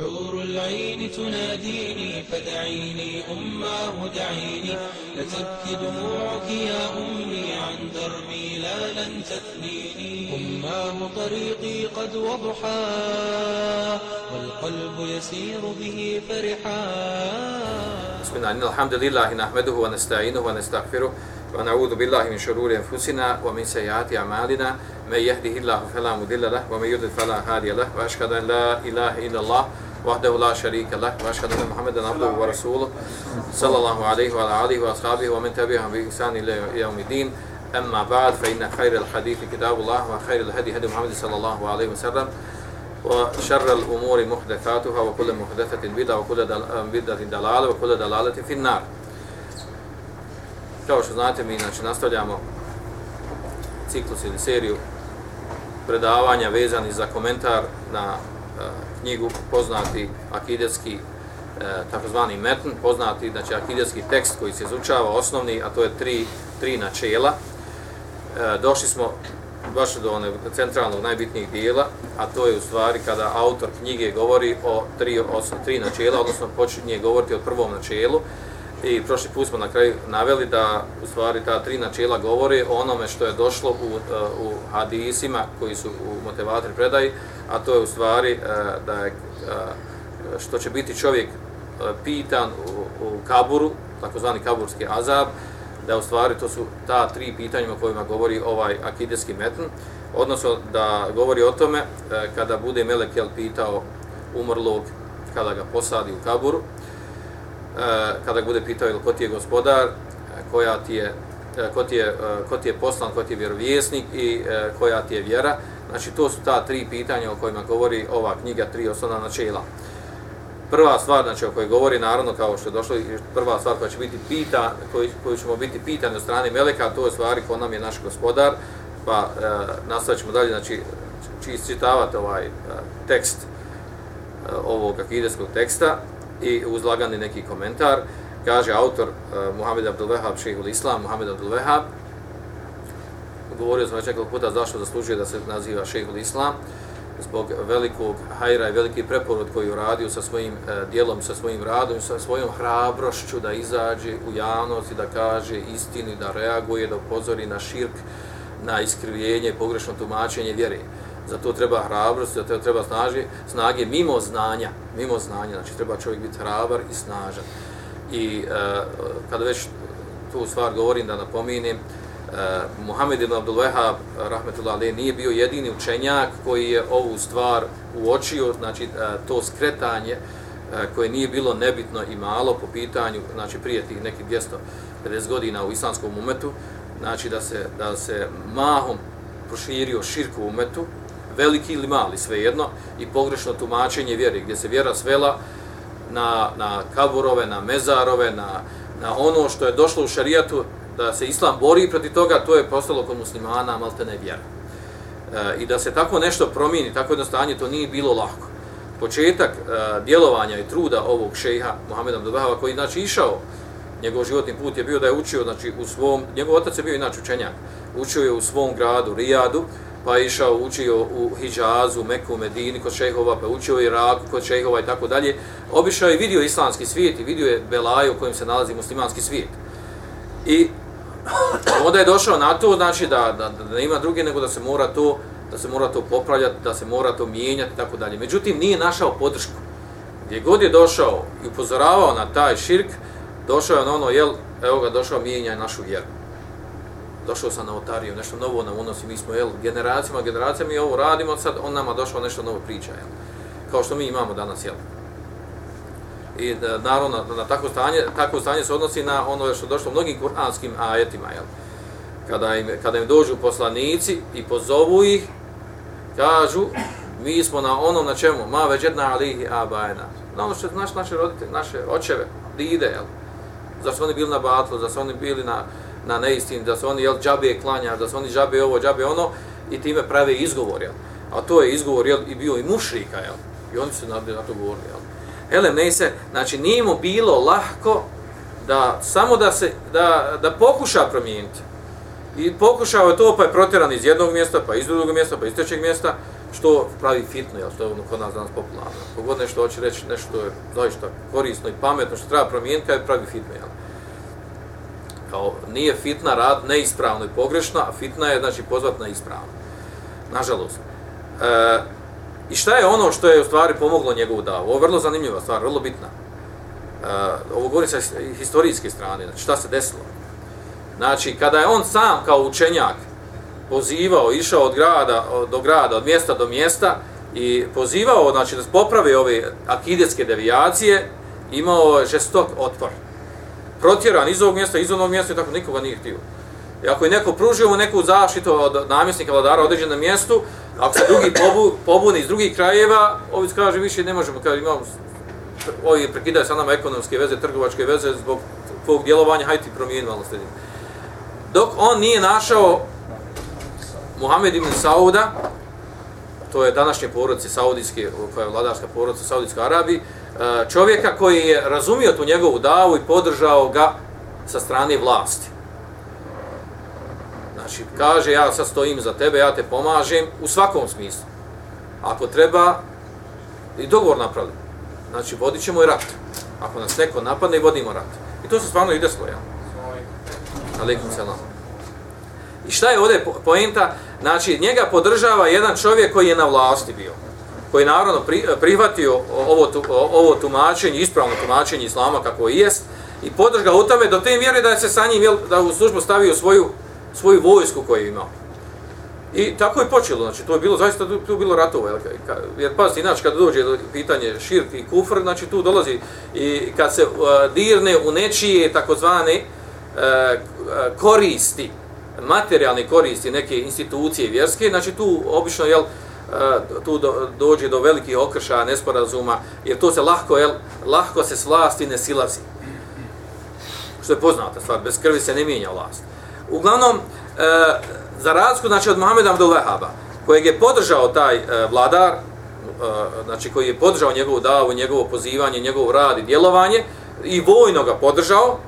حور العين تناديني فدعيني أماه دعيني لتبكي دموعك يا أمي عن دربي لا لن تثنيني. أماه طريقي قد وضحى والقلب يسير به فرحا. بسم الله إن الحمد لله نحمده ونستعينه ونستغفره ونعوذ بالله من شرور أنفسنا ومن سيئات أعمالنا. من يهده الله فلا مضل له ومن يضلل فلا هادي له. وأشهد أن لا إله إلا الله وحده لا شريك له واشهد ان محمدا عبده ورسوله صلى الله عليه وعلى اله واصحابه ومن تبعهم باحسان الى يوم الدين اما بعد فان خير الحديث كتاب الله وخير الهدي هدي محمد صلى الله عليه وسلم وشر الامور محدثاتها وكل محدثه بدعه وكل بدعه ضلاله وكل ضلاله في النار Kao što znate, mi znači, nastavljamo ciklus ili seriju predavanja vezani za komentar na E, knjigu poznati akidetski e, takozvani metn, poznati znači akidetski tekst koji se izučava osnovni, a to je tri, tri načela. E, došli smo baš do one centralnog najbitnijih dijela, a to je u stvari kada autor knjige govori o tri, osnovni tri načela, odnosno počinje govoriti o prvom načelu, I prošli put smo na kraju naveli da u stvari ta tri načela govore o onome što je došlo u, u hadisima koji su u motivatori predaji, a to je u stvari e, da je, e, što će biti čovjek e, pitan u, u kaburu, takozvani kaburski azab, da u stvari to su ta tri pitanja o kojima govori ovaj akideski metn, odnosno da govori o tome kada bude Melekel pitao umrlog kada ga posadi u kaburu, kada kada bude pitao ili ko ti je gospodar, koja ti je, E, ko ti je, e, ko ti je poslan, ko ti je vjerovjesnik i e, koja ti je vjera. Znači, to su ta tri pitanja o kojima govori ova knjiga, tri osnovna načela. Prva stvar, znači, o kojoj govori, naravno, kao što je došlo, prva stvar koja će biti pita, koju, koju ćemo biti pitani od strane Meleka, to je stvari ko nam je naš gospodar, pa e, nastavit ćemo dalje, znači, čist čitavati ovaj e, tekst e, ovog akideskog teksta, i uzlagani neki komentar. Kaže autor uh, Muhammed Abdul Wahab, šehul Islam, Muhammed Abdul Wahab, govorio sam već nekoliko puta zašto zaslužuje da se naziva šehul Islam, zbog velikog hajra i veliki preporod koji uradio sa svojim uh, dijelom, sa svojim radom, sa svojom hrabrošću da izađe u javnost i da kaže istinu, da reaguje, da upozori na širk, na iskrivljenje, pogrešno tumačenje vjere. Za to treba hrabrost, za to treba snaži, snage mimo znanja, mimo znanja, znači treba čovjek biti hrabar i snažan. I e, kada već tu stvar govorim da napominem, e, Muhammed ibn Abdul Wahab, rahmetullah nije bio jedini učenjak koji je ovu stvar uočio, znači e, to skretanje e, koje nije bilo nebitno i malo po pitanju, znači prije tih nekih 250 godina u islamskom umetu, znači da se, da se mahom proširio širku umetu, veliki ili mali, svejedno, i pogrešno tumačenje vjere, gdje se vjera svela na, na kaburove, na mezarove, na, na ono što je došlo u šarijatu, da se islam bori protiv toga, to je postalo kod muslimana, malte ne vjera. E, I da se tako nešto promijeni, tako jedno stanje, to nije bilo lako. Početak e, djelovanja i truda ovog šeha Muhammeda Mdobahava, koji znači išao, njegov životni put je bio da je učio, znači u svom, njegov otac je bio inače učenjak, učio je u svom gradu, Rijadu, pa je išao, učio u Hidžazu, Meku, Medini, kod šehova, pa učio u Iraku, kod šehova i tako dalje. Obišao je vidio islamski svijet i vidio je Belaju u kojem se nalazi muslimanski svijet. I onda je došao na to, znači da, da, da, da ima druge, nego da se mora to da se mora to popravljati, da se mora to mijenjati i tako dalje. Međutim, nije našao podršku. Gdje god je došao i upozoravao na taj širk, došao je na ono, jel, evo ga, došao mijenja našu vjeru došao sam na otariju, nešto novo nam unosi, mi smo jel, generacijama, generacijama mi ovo radimo, sad on nama došao nešto novo priča, jel? kao što mi imamo danas, jel? I da, naravno, na, na tako, stanje, tako stanje se odnosi na ono što je došlo mnogim kuranskim ajetima, jel? Kada im, kada im dođu poslanici i pozovu ih, kažu, mi smo na onom na čemu, ma već jedna alihi abajna, na ono što naš, naše roditelje, naše očeve, dide, jel? Zašto oni bili na batlu, zašto oni bili na, na neistini, da se oni jel, džabe klanja, da se oni džabe ovo, džabe ono, i time prave izgovor, jel? A to je izgovor, jel, i bio i mušrika, jel? I oni su na, na to govorili, jel? Elem ne se, znači, nije mu bilo lahko da, samo da se, da, da pokuša promijeniti. I pokušao je to, pa je protjeran iz jednog mjesta, pa iz drugog mjesta, pa iz trećeg mjesta, što pravi fitno, jel, što je ono kod nas danas popularno. Kogod nešto hoće reći, nešto je zaista korisno i pametno, što treba promijeniti, kada pravi fitno, jel. Kao, nije fitna rad neispravno i pogrešno, a fitna je, znači, pozvat na ispravno. Nažalost. E, I šta je ono što je u stvari pomoglo njegovu davu? Ovo je vrlo zanimljiva stvar, vrlo bitna. E, ovo govorim sa historijske strane, znači šta se desilo. Znači, kada je on sam kao učenjak pozivao, išao od grada do grada, od mjesta do mjesta i pozivao, znači da popravi poprave ove akidetske devijacije, imao je žestok otpor. Protjeran iz ovog mjesta, iz ovog mjesta i tako nikoga nije htio. I ako je neko pružio mu neku zaštitu od namjesnika vladara određen na mjestu, ako se drugi pobu, pobuni iz drugih krajeva, ovi kaže više ne možemo, kaže imamo ovi prekidaju sa nama ekonomske veze, trgovačke veze zbog tvojeg djelovanja, hajde ti promijeni malo sredim. Dok on nije našao Muhammed ibn Sauda, to je današnje porodice saudijske, koja je vladarska porodica Saudijske Arabije, E, čovjeka koji je razumio tu njegovu davu i podržao ga sa strane vlasti. Znači, kaže, ja sad stojim za tebe, ja te pomažem u svakom smislu. Ako treba, i dogovor napravili. Znači, vodit ćemo i rat. Ako nas neko napadne, vodimo rat. I to se stvarno ide svoje. Alikum selam. I šta je ovdje poenta? Znači, njega podržava jedan čovjek koji je na vlasti bio. Koji je naravno eh, prihvatio ovo, ovo tumačenje, ispravno tumačenje islama kako i jest, i podržga u tome do te mjere da se sa njim, da u službu stavio svoju, svoju vojsku koju je imao. I tako je počelo, znači to je bilo zaista tu je bilo ratovo, jer, jer pazite, inače kad dođe do pitanje širk i kufr, znači tu dolazi i kad se uh, dirne u nečije takozvane uh, koristi, materijalne koristi neke institucije vjerske, znači tu obično jel, E, tu do, dođe do velikih okršaja, nesporazuma, jer to se lahko, jel, lahko se s vlasti ne silazi. Što je poznata stvar, bez krvi se ne mijenja vlast. Uglavnom, e, za razliku znači, od Mohameda Abdul Vehaba, kojeg je podržao taj e, vladar, e, znači koji je podržao njegovu davu, njegovo pozivanje, njegov rad i djelovanje, i vojno ga podržao,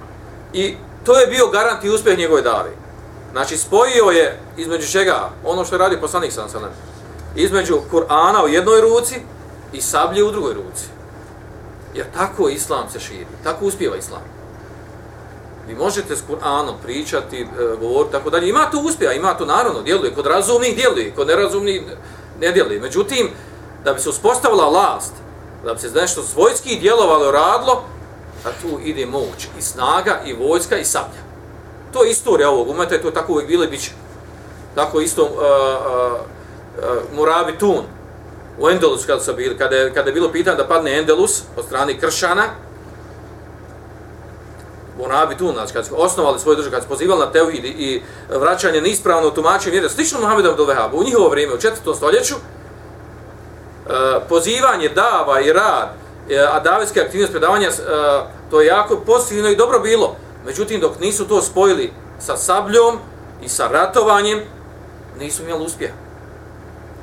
i to je bio garant i uspjeh njegove dave. Znači, spojio je između čega, ono što je radi poslanik sam sam između Kur'ana u jednoj ruci i sablje u drugoj ruci. Jer tako islam se širi, tako uspjeva islam. Vi možete s Kur'anom pričati, e, govoriti, tako dalje. Ima to uspjeha, ima to naravno, djeluje. Kod razumnih djeluje, kod nerazumnih ne djeluje. Međutim, da bi se uspostavila vlast, da bi se nešto svojski djelovalo, radilo, a tu ide moć i snaga i vojska i sablja. To je istorija ovog umeta i to je tako uvijek bilo i bit Tako isto uh, uh, uh, Murabi Tun u Endelus kada, su bili, kada, je, kada je bilo pitanje da padne Endelus od strane Kršana, Murabi Tun, znači kada su osnovali svoju državu, kada su pozivali na teuhid i vraćanje neispravno tumačenje vjere, slično Muhammedom do Vehabu, u njihovo vrijeme, u četvrtom stoljeću, uh, pozivanje dava i rad, uh, a davetske aktivnosti predavanja, uh, to je jako pozitivno i dobro bilo. Međutim, dok nisu to spojili sa sabljom i sa ratovanjem, nisu imali uspjeha.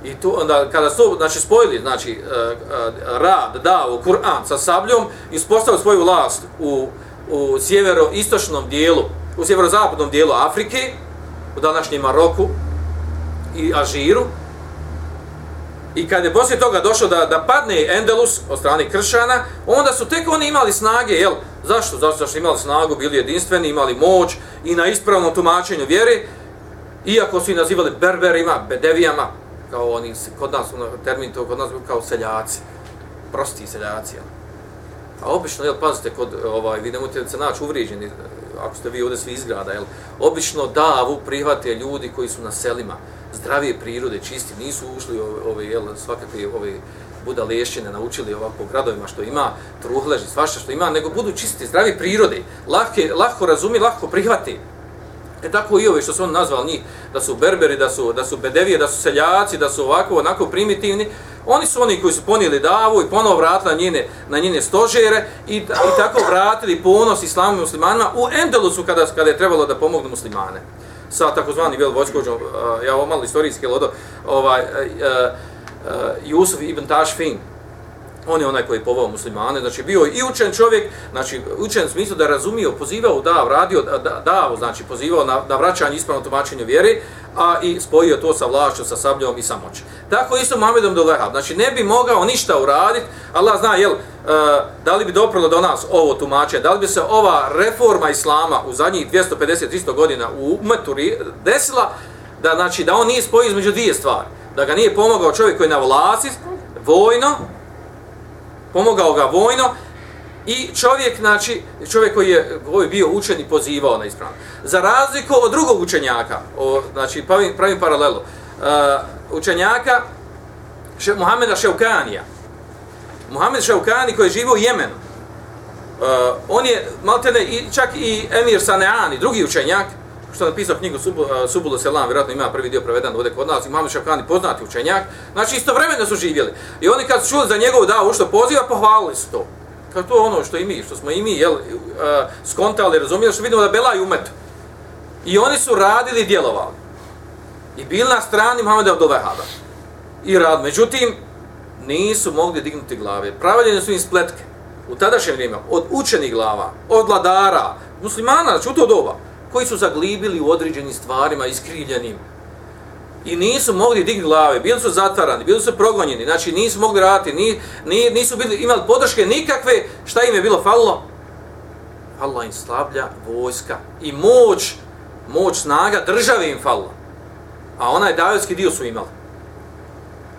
I to, onda, kada su znači, spojili znači, e, e, rad, da, u Kur'an sa sabljom i uspostavili svoju vlast u, u sjevero-istočnom dijelu, u sjevero-zapadnom dijelu Afrike, u današnjem Maroku i Alžiru. I kad je poslije toga došlo da, da padne Endelus od strane kršana, onda su tek oni imali snage, jel? Zašto? Zašto su imali snagu, bili jedinstveni, imali moć i na ispravnom tumačenju vjere, iako su ih nazivali berberima, bedevijama, kao oni, kod nas, ono, termin to kod nas, kao seljaci, prosti seljaci, jel? A obično, jel, pazite, kod, ovaj, vi nemojte se naći uvrijeđeni, eh, ako ste vi ovdje svi izgrada, jel? Obično davu prihvate ljudi koji su na selima, zdravije prirode, čisti, nisu ušli ove, ove jel, svakakve ove budalešćine, naučili ovako u gradovima što ima, truhleži, svašta što ima, nego budu čisti, zdravi prirode, lahke, lahko razumi, lahko prihvati. E tako i ove što su on nazvali njih, da su berberi, da su, da su bedevije, da su seljaci, da su ovako, onako primitivni, oni su oni koji su ponijeli davu i ponovo vratili na njene, na njene stožere i, i tako vratili ponos islamu i muslimanima u Endelusu kada, kada je trebalo da pomognu muslimane. Sa takozvani vel vojskođom, ja ovo malo istorijski lodo, ovaj, uh, uh, Jusuf ibn Tashfin, on je onaj koji je povao muslimane, znači bio i učen čovjek, znači učen u smislu da je razumio, pozivao dav, radio da, dav, znači pozivao na, na vraćanje ispravno tumačenje vjere, a i spojio to sa vlašću, sa sabljom i sa moći. Tako isto Muhammedom do Lehab, znači ne bi mogao ništa uraditi, Allah zna, jel, e, da li bi doprlo do nas ovo tumače, da li bi se ova reforma Islama u zadnjih 250-300 godina u umetu desila, da, znači, da on nije spojio između dvije stvari, da ga nije pomogao čovjek koji je na vlasti, vojno, pomogao ga vojno i čovjek, znači, čovjek koji je, koji je bio učen i pozivao na ispravno. Za razliku od drugog učenjaka, o, znači, pravim, pravim paralelu, uh, učenjaka še, Muhameda Šeukanija, Muhammed Šeukani koji je živio u Jemenu, uh, on je, maltene, i, čak i Emir Saneani, drugi učenjak, što je napisao knjigu Subulu Selam, vjerojatno ima prvi dio preveden ovdje kod nas, imam Šafkani poznati učenjak, znači istovremeno su živjeli. I oni kad su čuli za njegovu davu što poziva, pohvalili su to. Kao to ono što i mi, što smo i mi, jel, uh, skontali, razumijeli, što vidimo da Belaj umet. I oni su radili i djelovali. I bili na strani Muhammeda Abdul Vehaba. I rad. Međutim, nisu mogli dignuti glave. Praviljene su im spletke. U tadašnjem vrijeme, od učenih glava, od vladara, muslimana, znači u to doba, koji su zaglibili u određenim stvarima, iskrivljenim. I nisu mogli digni glave, bili su zatvarani, bili su progonjeni, znači nisu mogli raditi, ni, ni, nisu bili, imali podrške nikakve, šta im je bilo falilo? Allah im slablja vojska i moć, moć snaga države im falila. A onaj davetski dio su imali.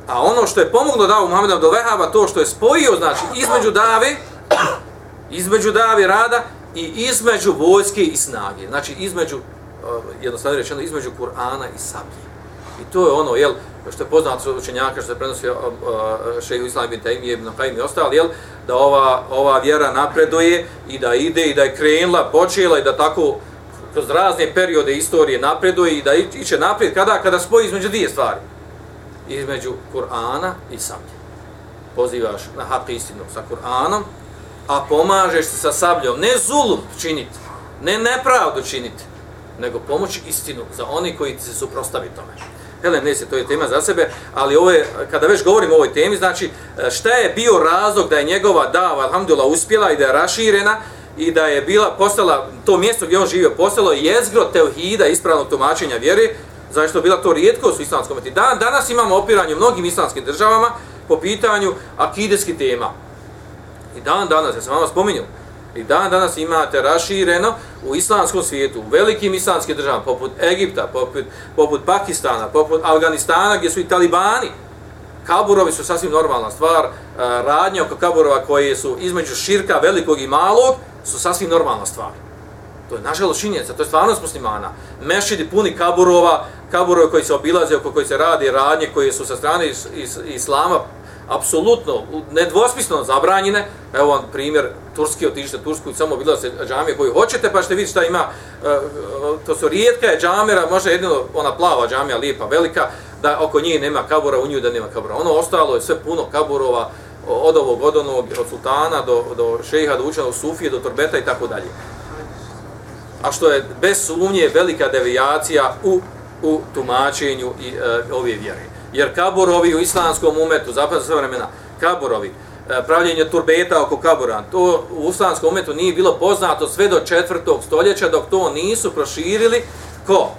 A ono što je pomoglo davu Muhammedu do Vehaba, to što je spojio, znači, između dave, između dave rada, i između vojske i snage. Znači, između, e, jednostavno rečeno, između Kur'ana i sablje. I to je ono, jel, što je poznato od učenjaka, što se prenosi uh, šeju Islam ibn Taymi, ibn Qaim i ostali, jel, da ova, ova vjera napreduje i da ide i da je krenula, počela i da tako kroz razne periode istorije napreduje i da iće naprijed kada kada spoji između dvije stvari. Između Kur'ana i sablje. Pozivaš na hak istinu sa Kur'anom a pomažeš se sa sabljom, ne zulum činiti, ne nepravdu činiti, nego pomoći istinu za oni koji ti se suprostavi tome. Hele, ne se, to je tema za sebe, ali ovo je, kada već govorimo o ovoj temi, znači šta je bio razlog da je njegova dava, alhamdulillah, uspjela i da je raširena i da je bila postala, to mjesto gdje on živio, postalo jezgro teuhida, ispravnog tumačenja vjere, zašto je bila to rijetko u islamskom meti. Dan, danas imamo opiranje u mnogim islamskim državama po pitanju akideskih tema. I dan danas, ja sam vam spominjao, i dan danas imate rašireno u islamskom svijetu, u velikim islamskim državama, poput Egipta, poput, poput Pakistana, poput Afganistana, gdje su i talibani. Kaburovi su sasvim normalna stvar, e, radnje oko kaburova koje su između širka velikog i malog, su sasvim normalna stvar. To je nažalost činjenica, to je stvarnost muslimana. Mešidi puni kaburova, kaburove koji se obilaze, oko koji se radi radnje, koje su sa strane is, is, islama apsolutno, nedvosmisleno zabranjene. Evo vam primjer, Turski, otište Tursku i samo bilo se džamije koju hoćete, pa ćete vidjeti šta ima. E, e, to su rijetka je može jedino ona plava džamija, lijepa, velika, da oko nje nema kabura, u nju da nema kabura. Ono ostalo je sve puno kaburova, od ovog, od onog, od sultana do, do šeha, do učenog sufije, do torbeta i tako dalje. A što je bez sumnje velika devijacija u, u tumačenju i, e, ove vjere jer kaborovi u islamskom umetu, zapravo sve vremena, kaborovi, e, pravljenje turbeta oko kabura, to u islamskom umetu nije bilo poznato sve do četvrtog stoljeća, dok to nisu proširili ko?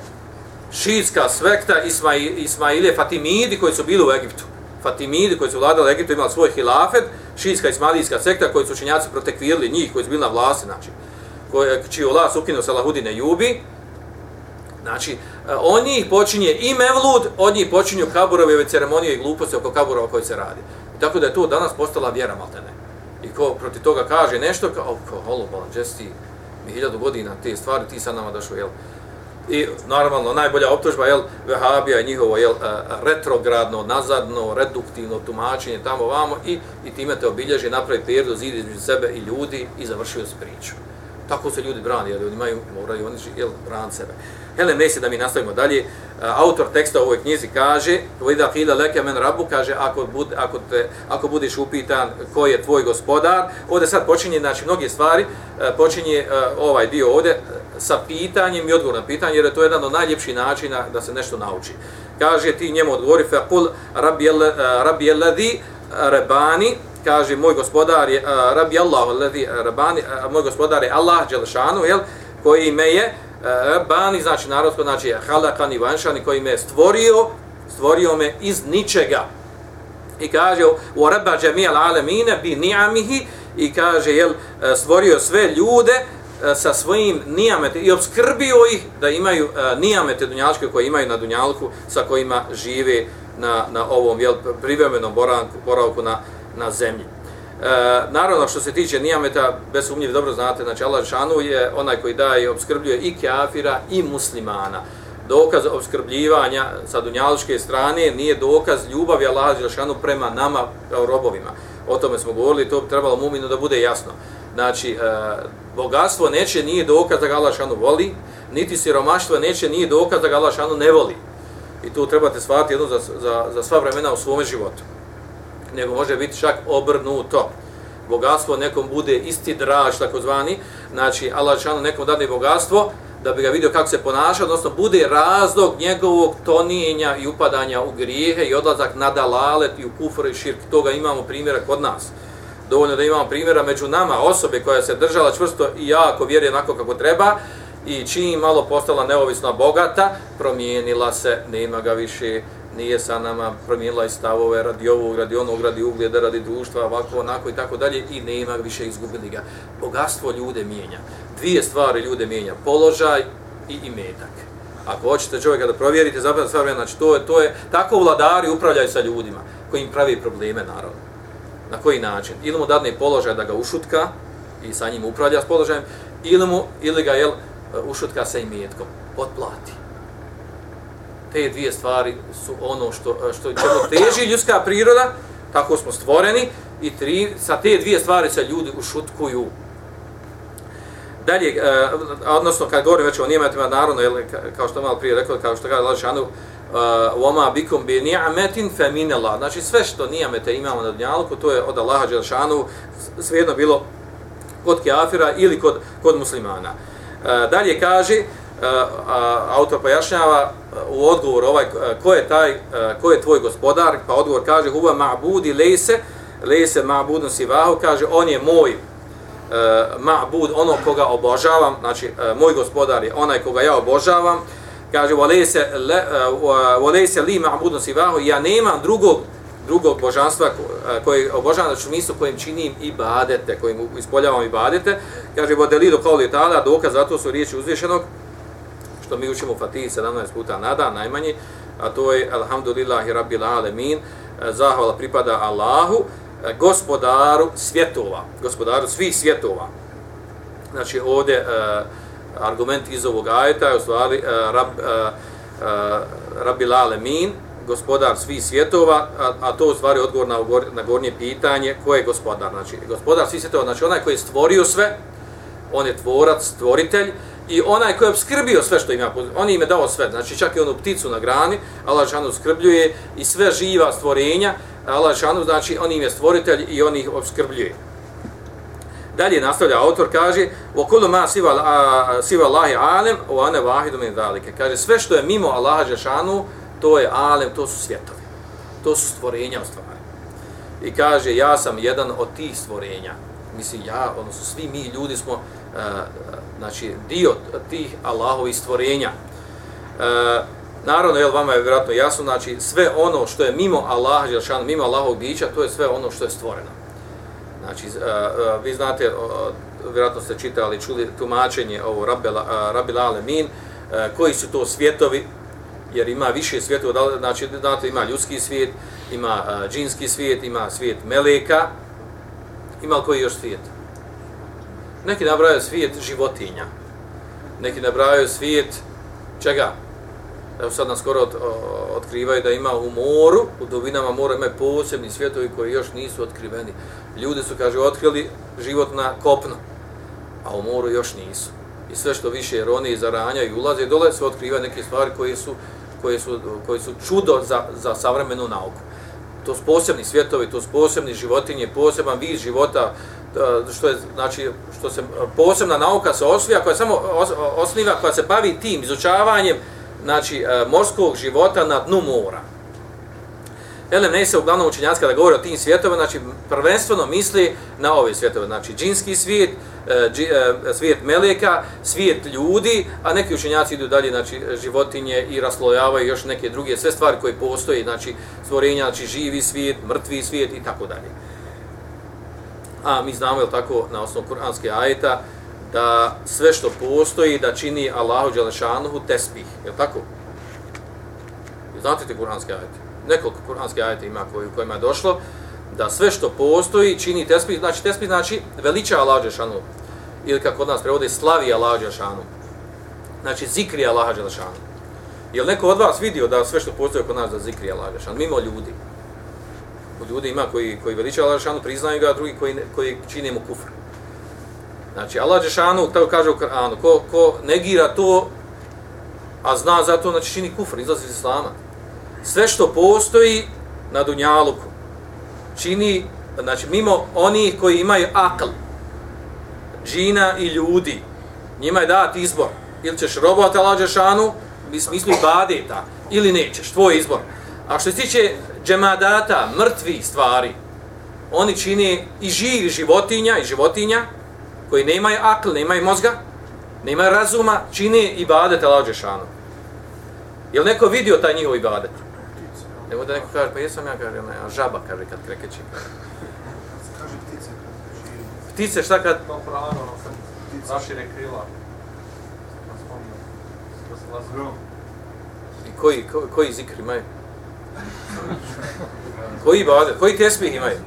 Šijska svekta Ismail, Ismailije Fatimidi koji su bili u Egiptu. Fatimidi koji su vladali Egiptu imali svoj hilafet, šiitska Ismailijska sekta koji su učenjaci protekvirili njih koji su bili na vlasti, znači, koji, čiju vlast ukinuo Salahudine Jubi, Znači, e, od njih počinje i mevlud, od njih počinju kaburove ove ceremonije i gluposti oko kaburova koji se radi. Tako da je to danas postala vjera, maltene. I ko proti toga kaže nešto, kao, kao holobalan, džesti, mi hiljadu godina te stvari, ti sad nama došao, jel? I normalno, najbolja optužba, jel, Vehabija je njihovo, jel, e, retrogradno, nazadno, reduktivno tumačenje tamo vamo i, i time te obilježi, napravi perdu, zid između sebe i ljudi i završio se priču. Tako se ljudi brani, jel, oni imaju, moraju, oni, jel, brani sebe. Hele, ne da mi nastavimo dalje. E, autor teksta u ovoj knjizi kaže, Vojda fila leke men rabu, kaže, ako, bud, ako, te, ako budiš upitan ko je tvoj gospodar, ovdje sad počinje, znači, mnoge stvari, e, počinje e, ovaj dio ovdje sa pitanjem i odgovorom na pitanje, jer je to jedan od najljepših načina da se nešto nauči. Kaže, ti njemu odgovori, fa kul rabi eladi rebani, kaže moj gospodar je uh, Rabbi Allah, alladhi rabani, uh, moj gospodar je Allah dželešanu, jel, koji me je uh, Eh, bani, znači narodsko, znači halakani vanšani, koji me stvorio, stvorio me iz ničega. I kaže, u rabba džemijal alemine bi ni'amihi, i kaže, jel, eh, stvorio sve ljude, eh, sa svojim nijamete i obskrbio ih da imaju nijamete dunjalske koje imaju na dunjalku sa kojima žive na, na ovom jel, privremenom boravku, boravku na, na zemlji. E, naravno, što se tiče nijameta, bez sumnjiv, dobro znate, znači Allah Žešanu je onaj koji daje i obskrbljuje i kafira i muslimana. Dokaz obskrbljivanja sa dunjaličke strane nije dokaz ljubavi Allah Žešanu prema nama, kao robovima. O tome smo govorili, to bi trebalo muminu da bude jasno. Znači, e, bogatstvo neće nije dokaz da ga Allah Žešanu voli, niti siromaštvo neće nije dokaz da ga Allah Žešanu ne voli. I tu trebate shvatiti jedno za, za, za sva vremena u svome životu. Nego može biti čak obrnuto. Bogatstvo nekom bude isti draž, takozvani. Znači, Allah šanu nekom dadne bogatstvo da bi ga vidio kako se ponaša, odnosno bude razlog njegovog tonijenja i upadanja u grijehe i odlazak na dalalet i u kufr i širk. Toga imamo primjera kod nas. Dovoljno da imamo primjera među nama osobe koja se držala čvrsto i jako vjeruje onako kako treba, i čim malo postala neovisna bogata, promijenila se, nema ga više, nije sa nama, promijenila i stavove radi ovog, radi onog, radi ugljeda, radi društva, ovako, onako i tako dalje i nema više, izgubili ga. Bogatstvo ljude mijenja. Dvije stvari ljude mijenja, položaj i imetak. Ako hoćete čovjeka da provjerite, zapravo stvar, znači to je, to je, tako vladari upravljaju sa ljudima, koji im pravi probleme, naravno. Na koji način? Ili mu dadne položaj da ga ušutka i sa njim upravlja s položajem, ili, mu, ili ga, jel, ušutka sa imetkom, otplati. Te dvije stvari su ono što, što ćemo teži ljudska priroda, tako smo stvoreni, i tri, sa te dvije stvari se ljudi ušutkuju. Dalje, uh, odnosno kad govorim već o nijemetima, naravno, jel, kao što malo prije rekao, kao što kaže Lašanu, Oma e, bikum bi ni'ametin fe. Znači sve što nijamete imamo na dunjalku, to je od Allaha Đelšanu, svejedno bilo kod keafira ili kod, kod muslimana. E, dalje kaže, autor pojašnjava e, u odgovor ovaj, e, ko je taj, e, ko je tvoj gospodar, pa odgovor kaže, huva ma'budi lejse, lejse ma'budun sivahu, kaže, on je moj ma'bud, ono koga obožavam, znači, moj gospodar je onaj koga ja obožavam, kaže, volejse li ma'budun sivahu, ja nemam drugog drugog božanstva koji obožavam, znači mjesto kojim činim i badete, kojim ispoljavam i badete. Kaže, vodeli kao li letala, dokaz zato su riječi uzvišenog, što mi učimo u Fatihi 17 puta na dan, najmanje, a to je Alhamdulillahi Rabbil Alemin, zahvala pripada Allahu, gospodaru svjetova, gospodaru svih svjetova. Znači, ovdje uh, argument iz ovog ajeta je u stvari uh, Rab, uh, uh, Rabbil Alemin, gospodar svih svjetova, a, a to u stvari odgovor na, na gornje pitanje, ko je gospodar? Znači, gospodar svih svjetova, znači onaj koji je stvorio sve, on je tvorac, stvoritelj, i onaj koji je obskrbio sve što ima, on im je dao sve, znači čak i onu pticu na grani, Allah Žešanu obskrbljuje i sve živa stvorenja, Allah Žešanu, znači on im je stvoritelj i on ih obskrbljuje. Dalje nastavlja autor, kaže, وَكُلُ مَا سِوَ siva, a, siva Allahi alem, ذَلِكَ. Kaže, sve što je mimo Allaha Žešanu, to je alem, to su svjetovi. To su stvorenja u stvari. I kaže, ja sam jedan od tih stvorenja. Mislim, ja, odnosno svi mi ljudi smo, uh, znači, dio tih Allahovi stvorenja. Uh, naravno, jel, vama je vjerojatno jasno, znači, sve ono što je mimo Allaha, Želšan, mimo Allahovog bića, to je sve ono što je stvoreno. Znači, e, e, vi znate, vjerojatno ste čitali, čuli tumačenje ovo Rabbil, uh, e, Alemin, e, koji su to svjetovi, jer ima više svjetova, znači znate, ima ljudski svijet, ima džinski svijet, ima svijet meleka, ima li koji još svijet? Neki nabrajaju svijet životinja, neki nabrajaju svijet čega? Evo sad nas skoro od, otkrivaju da ima u moru, u dubinama mora ima posebni svjetovi koji još nisu otkriveni. Ljudi su, kaže, otkrili život na kopno, a u moru još nisu. I sve što više ronije zaranja i ulaze dole, se otkriva neke stvari koje su koje su, koje su čudo za, za savremenu nauku. To su posebni svjetovi, to su posebni životinje, poseban vid života, E, što je, znači, što se, e, posebna nauka se osvija, koja samo osniva, koja se bavi tim izučavanjem, znači, e, morskog života na dnu mora. Elem ne se uglavnom učenjaci kada govore o tim svjetovima, znači prvenstveno misli na ove svjetove, znači džinski svijet, dži, svijet meleka, svijet ljudi, a neki učenjaci idu dalje, znači životinje i raslojavaju još neke druge sve stvari koje postoje, znači stvorenja, znači živi svijet, mrtvi svijet i tako dalje. A mi znamo, je tako, na osnovu kuranske ajeta, da sve što postoji da čini Allahu Đelešanuhu tespih, je tako? Znate te kuranske ajete? Nekoliko kuranske ajete ima koji, kojima je došlo, da sve što postoji čini tespih, znači tespih znači veliča Allahu Đelešanuhu, ili kako od nas prevode, slavi Allahu Đelešanuhu. Znači zikri Allahu Đelešanuhu. Je neko od vas vidio da sve što postoji kod nas da zikri Allahu Đelešanuhu, mimo ljudi? Ljudi ima koji, koji veliča Allah Đelešanuhu, priznaju ga, drugi koji, koji čini mu kufr. Znači, Allah Đešanu, tako kaže u Koranu, ko, ko negira to, a zna za to, znači čini kufr, izlazi iz Islama. Sve što postoji na Dunjaluku, čini, znači, mimo onih koji imaju akl, džina i ljudi, njima je dat izbor. Ili ćeš robovati Allah Đešanu, u smislu ibadeta, ili nećeš, tvoj izbor. A što se tiče džemadata, mrtvi stvari, oni čini i živi životinja i životinja, koji nemaju akl, nemaju mozga, nemaju razuma, čine ibadet Allah Đešanu. Je li neko vidio taj njihov ibadet? Evo da neko kaže, pa jesam ja, kaže, ne, žaba, kaže, kad krekeći. Kaže ptice. Ptice, šta kad... To pravo, kad rašire krila. Da se lazi grom. I koji, ko, koji zikr imaju? Koji ibadet, koji tesbih imaju?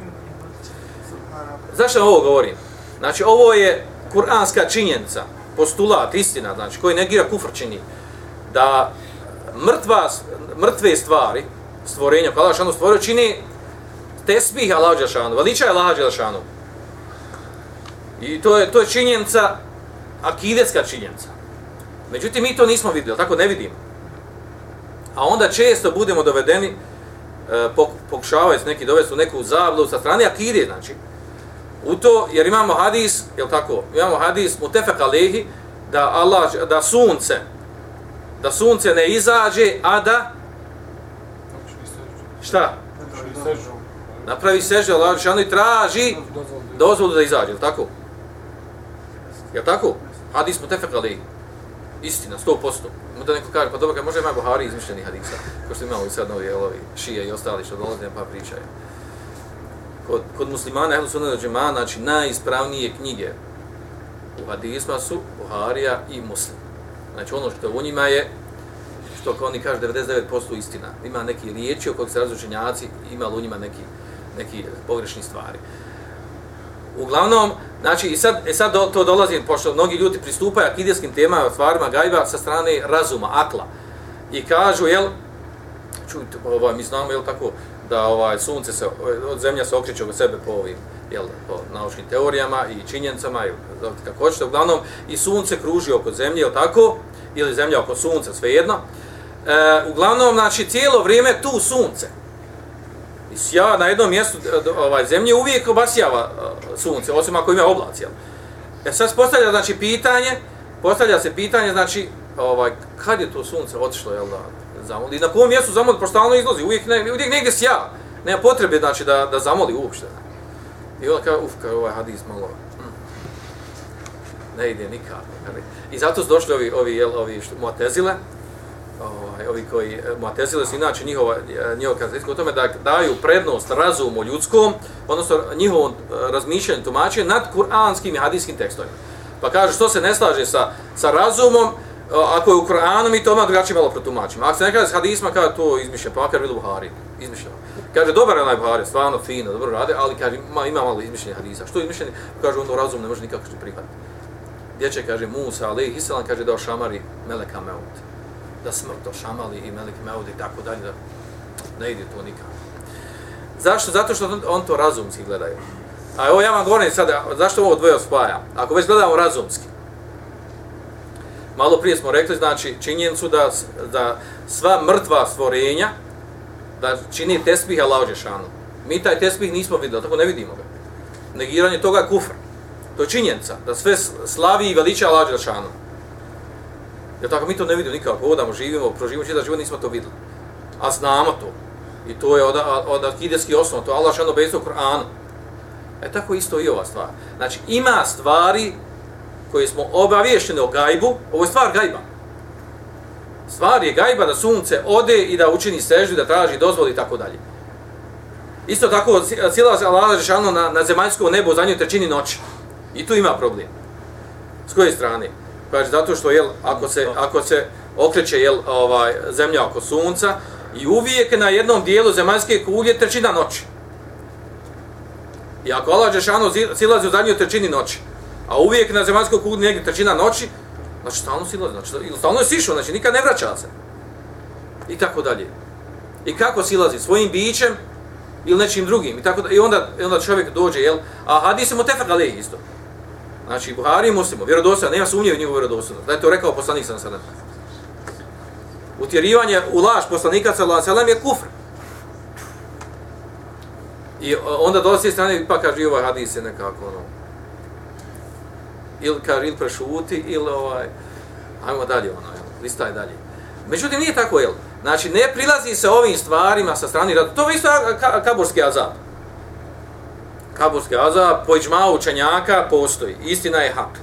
Zašto ovo govorim? Znači, ovo je kuranska činjenica, postulat, istina, znači, koji negira kufr čini, da mrtva, mrtve stvari, stvorenja, kada Allah stvorio, čini tesbih Allah Đelšanu, veliča je Allah Đelšanu. I to je, to je činjenica, akidetska činjenica. Međutim, mi to nismo vidjeli, tako ne vidimo. A onda često budemo dovedeni, e, pokušavaju neki dovesti u neku zablu sa strane akide, znači, u to, jer imamo hadis, jel tako, imamo hadis mutefek alehi, da Allah, da sunce, da sunce ne izađe, a da, šta? Napravi sežu, Allah Žešanu i traži dozvolu da izađe, jel tako? Je tako? Hadis mutefek alehi. Istina, 100%. Onda neko kaže, pa dobro, može ima Buhari izmišljeni hadisa, ko što imamo i sad novi jelovi, šije i ostali što dolaze, pa pričaju kod, kod muslimana ehlu sunna džema, znači najispravnije knjige u hadisma su Buharija i Muslim. Znači ono što u njima je, što kao oni kaže 99% istina. Ima neki riječi o kojih se razučenjaci, ima u njima neki, neki pogrešni stvari. Uglavnom, znači, i sad, e sad do, to dolazi, pošto mnogi ljudi pristupaju akidijskim temama, stvarima gajba sa strane razuma, akla. I kažu, jel, čujte, ovaj, mi znamo, jel tako, da ovaj sunce se od zemlja se okreće oko sebe po ovim jel po naučnim teorijama i činjenicama i kako hoćete. Uglavnom i sunce kruži oko zemlje jel tako? Ili zemlja oko sunca svejedno. E, uglavnom znači cijelo vrijeme tu sunce i sja na jednom mjestu ovaj zemlje uvijek obasjava e, sunce osim ako ima oblaci jel e sad postavlja znači pitanje postavlja se pitanje znači ovaj kad je to sunce otišlo jel da zamoli. Na kom mjestu zamoli, pošto stalno izlazi, uvijek, ne, uvijek negdje sja. Nema potrebe, znači, da, da zamoli uopšte. I onda kaže, uf, kao ovaj hadis malo, hm, ne ide nikako. I zato su došli ovi, ovi, jel, ovi što, muatezile, ovaj, ovi koji, eh, muatezile su inače njihova, eh, njihova karakteristika u tome da daju prednost razumu ljudskom, odnosno njihovom eh, razmišljanju tumačenju nad kuranskim i hadijskim tekstovima. Pa kaže, što se ne slaže sa, sa razumom, ako je u Koranu, mi to odmah drugačije malo protumačimo. Ako se ne kaže s hadisma, kaže to izmišljeno, pa makar bilo Buhari, izmišljeno. Kaže, dobar je onaj Buhari, stvarno fino, dobro rade, ali kaže, ma, ima malo izmišljenih hadisa. Što je izmišljeni? Kaže, ono razum ne može nikako što prihvatiti. Dječe, kaže, Musa, ali Hisalan, kaže, dao šamari Meleka Meut. Da smrt ošamali i Melik Meud i tako dalje, da ne ide to nikako. Zašto? Zato što on to razumski gledaju. A evo ja vam govorim sada, zašto ovo dvoje spaja? Ako već gledamo razumski, malo prije smo rekli, znači, činjenicu da, da sva mrtva stvorenja, da čini tesbih Allah Žešanu. Mi taj tesbih nismo videli, tako ne vidimo ga. Negiranje toga je kufr. To je činjenica, da sve slavi i veliča Allah Žešanu. Jer tako mi to ne vidimo nikako, odamo, živimo, proživimo čitav život, nismo to videli. A znamo to. I to je od, od akideskih osnova, to Allah šano bezno u Kur'anu. E tako isto i ova stvar. Znači, ima stvari koje smo obavješteni o gajbu, ovo je stvar gajba. Stvar je gajba da sunce ode i da učini sežu, da traži dozvol i tako dalje. Isto tako, sila se Allah rešano na, na zemaljskom nebu za nju trećini noći. I tu ima problem. S koje strane? Kaže, zato što, jel, ako se, ako se okreće jel, ovaj, zemlja oko sunca i uvijek na jednom dijelu zemaljske kuglje trećina noći. I ako Allah Žešanu silazi u zadnjoj trećini noći, a uvijek na zemaljskoj kugli negdje trećina noći, znači stalno silazi, znači ili stalno je sišao, znači nikad ne vraća se. I tako dalje. I kako silazi? Svojim bićem ili nečim drugim. I, tako da, i onda, onda čovjek dođe, jel? A hadis je mu tefak ali isto. Znači, Buhari i Muslimo, vjerodostavno, nema sumnje u njegovu vjerodostavnost. Da je to rekao poslanik sam sada. Utjerivanje u laž poslanika sallallahu alejhi je kufr. I onda dolazi strane pa kaže ovaj hadis je nekako ono ili kaže ili prešuti ili ovaj ajmo dalje ono jel, listaj dalje. Međutim nije tako jel. Znači ne prilazi se ovim stvarima sa strane rada. To je isto kaburski azab. Kaburski azab po iđmao učenjaka postoji. Istina je hak.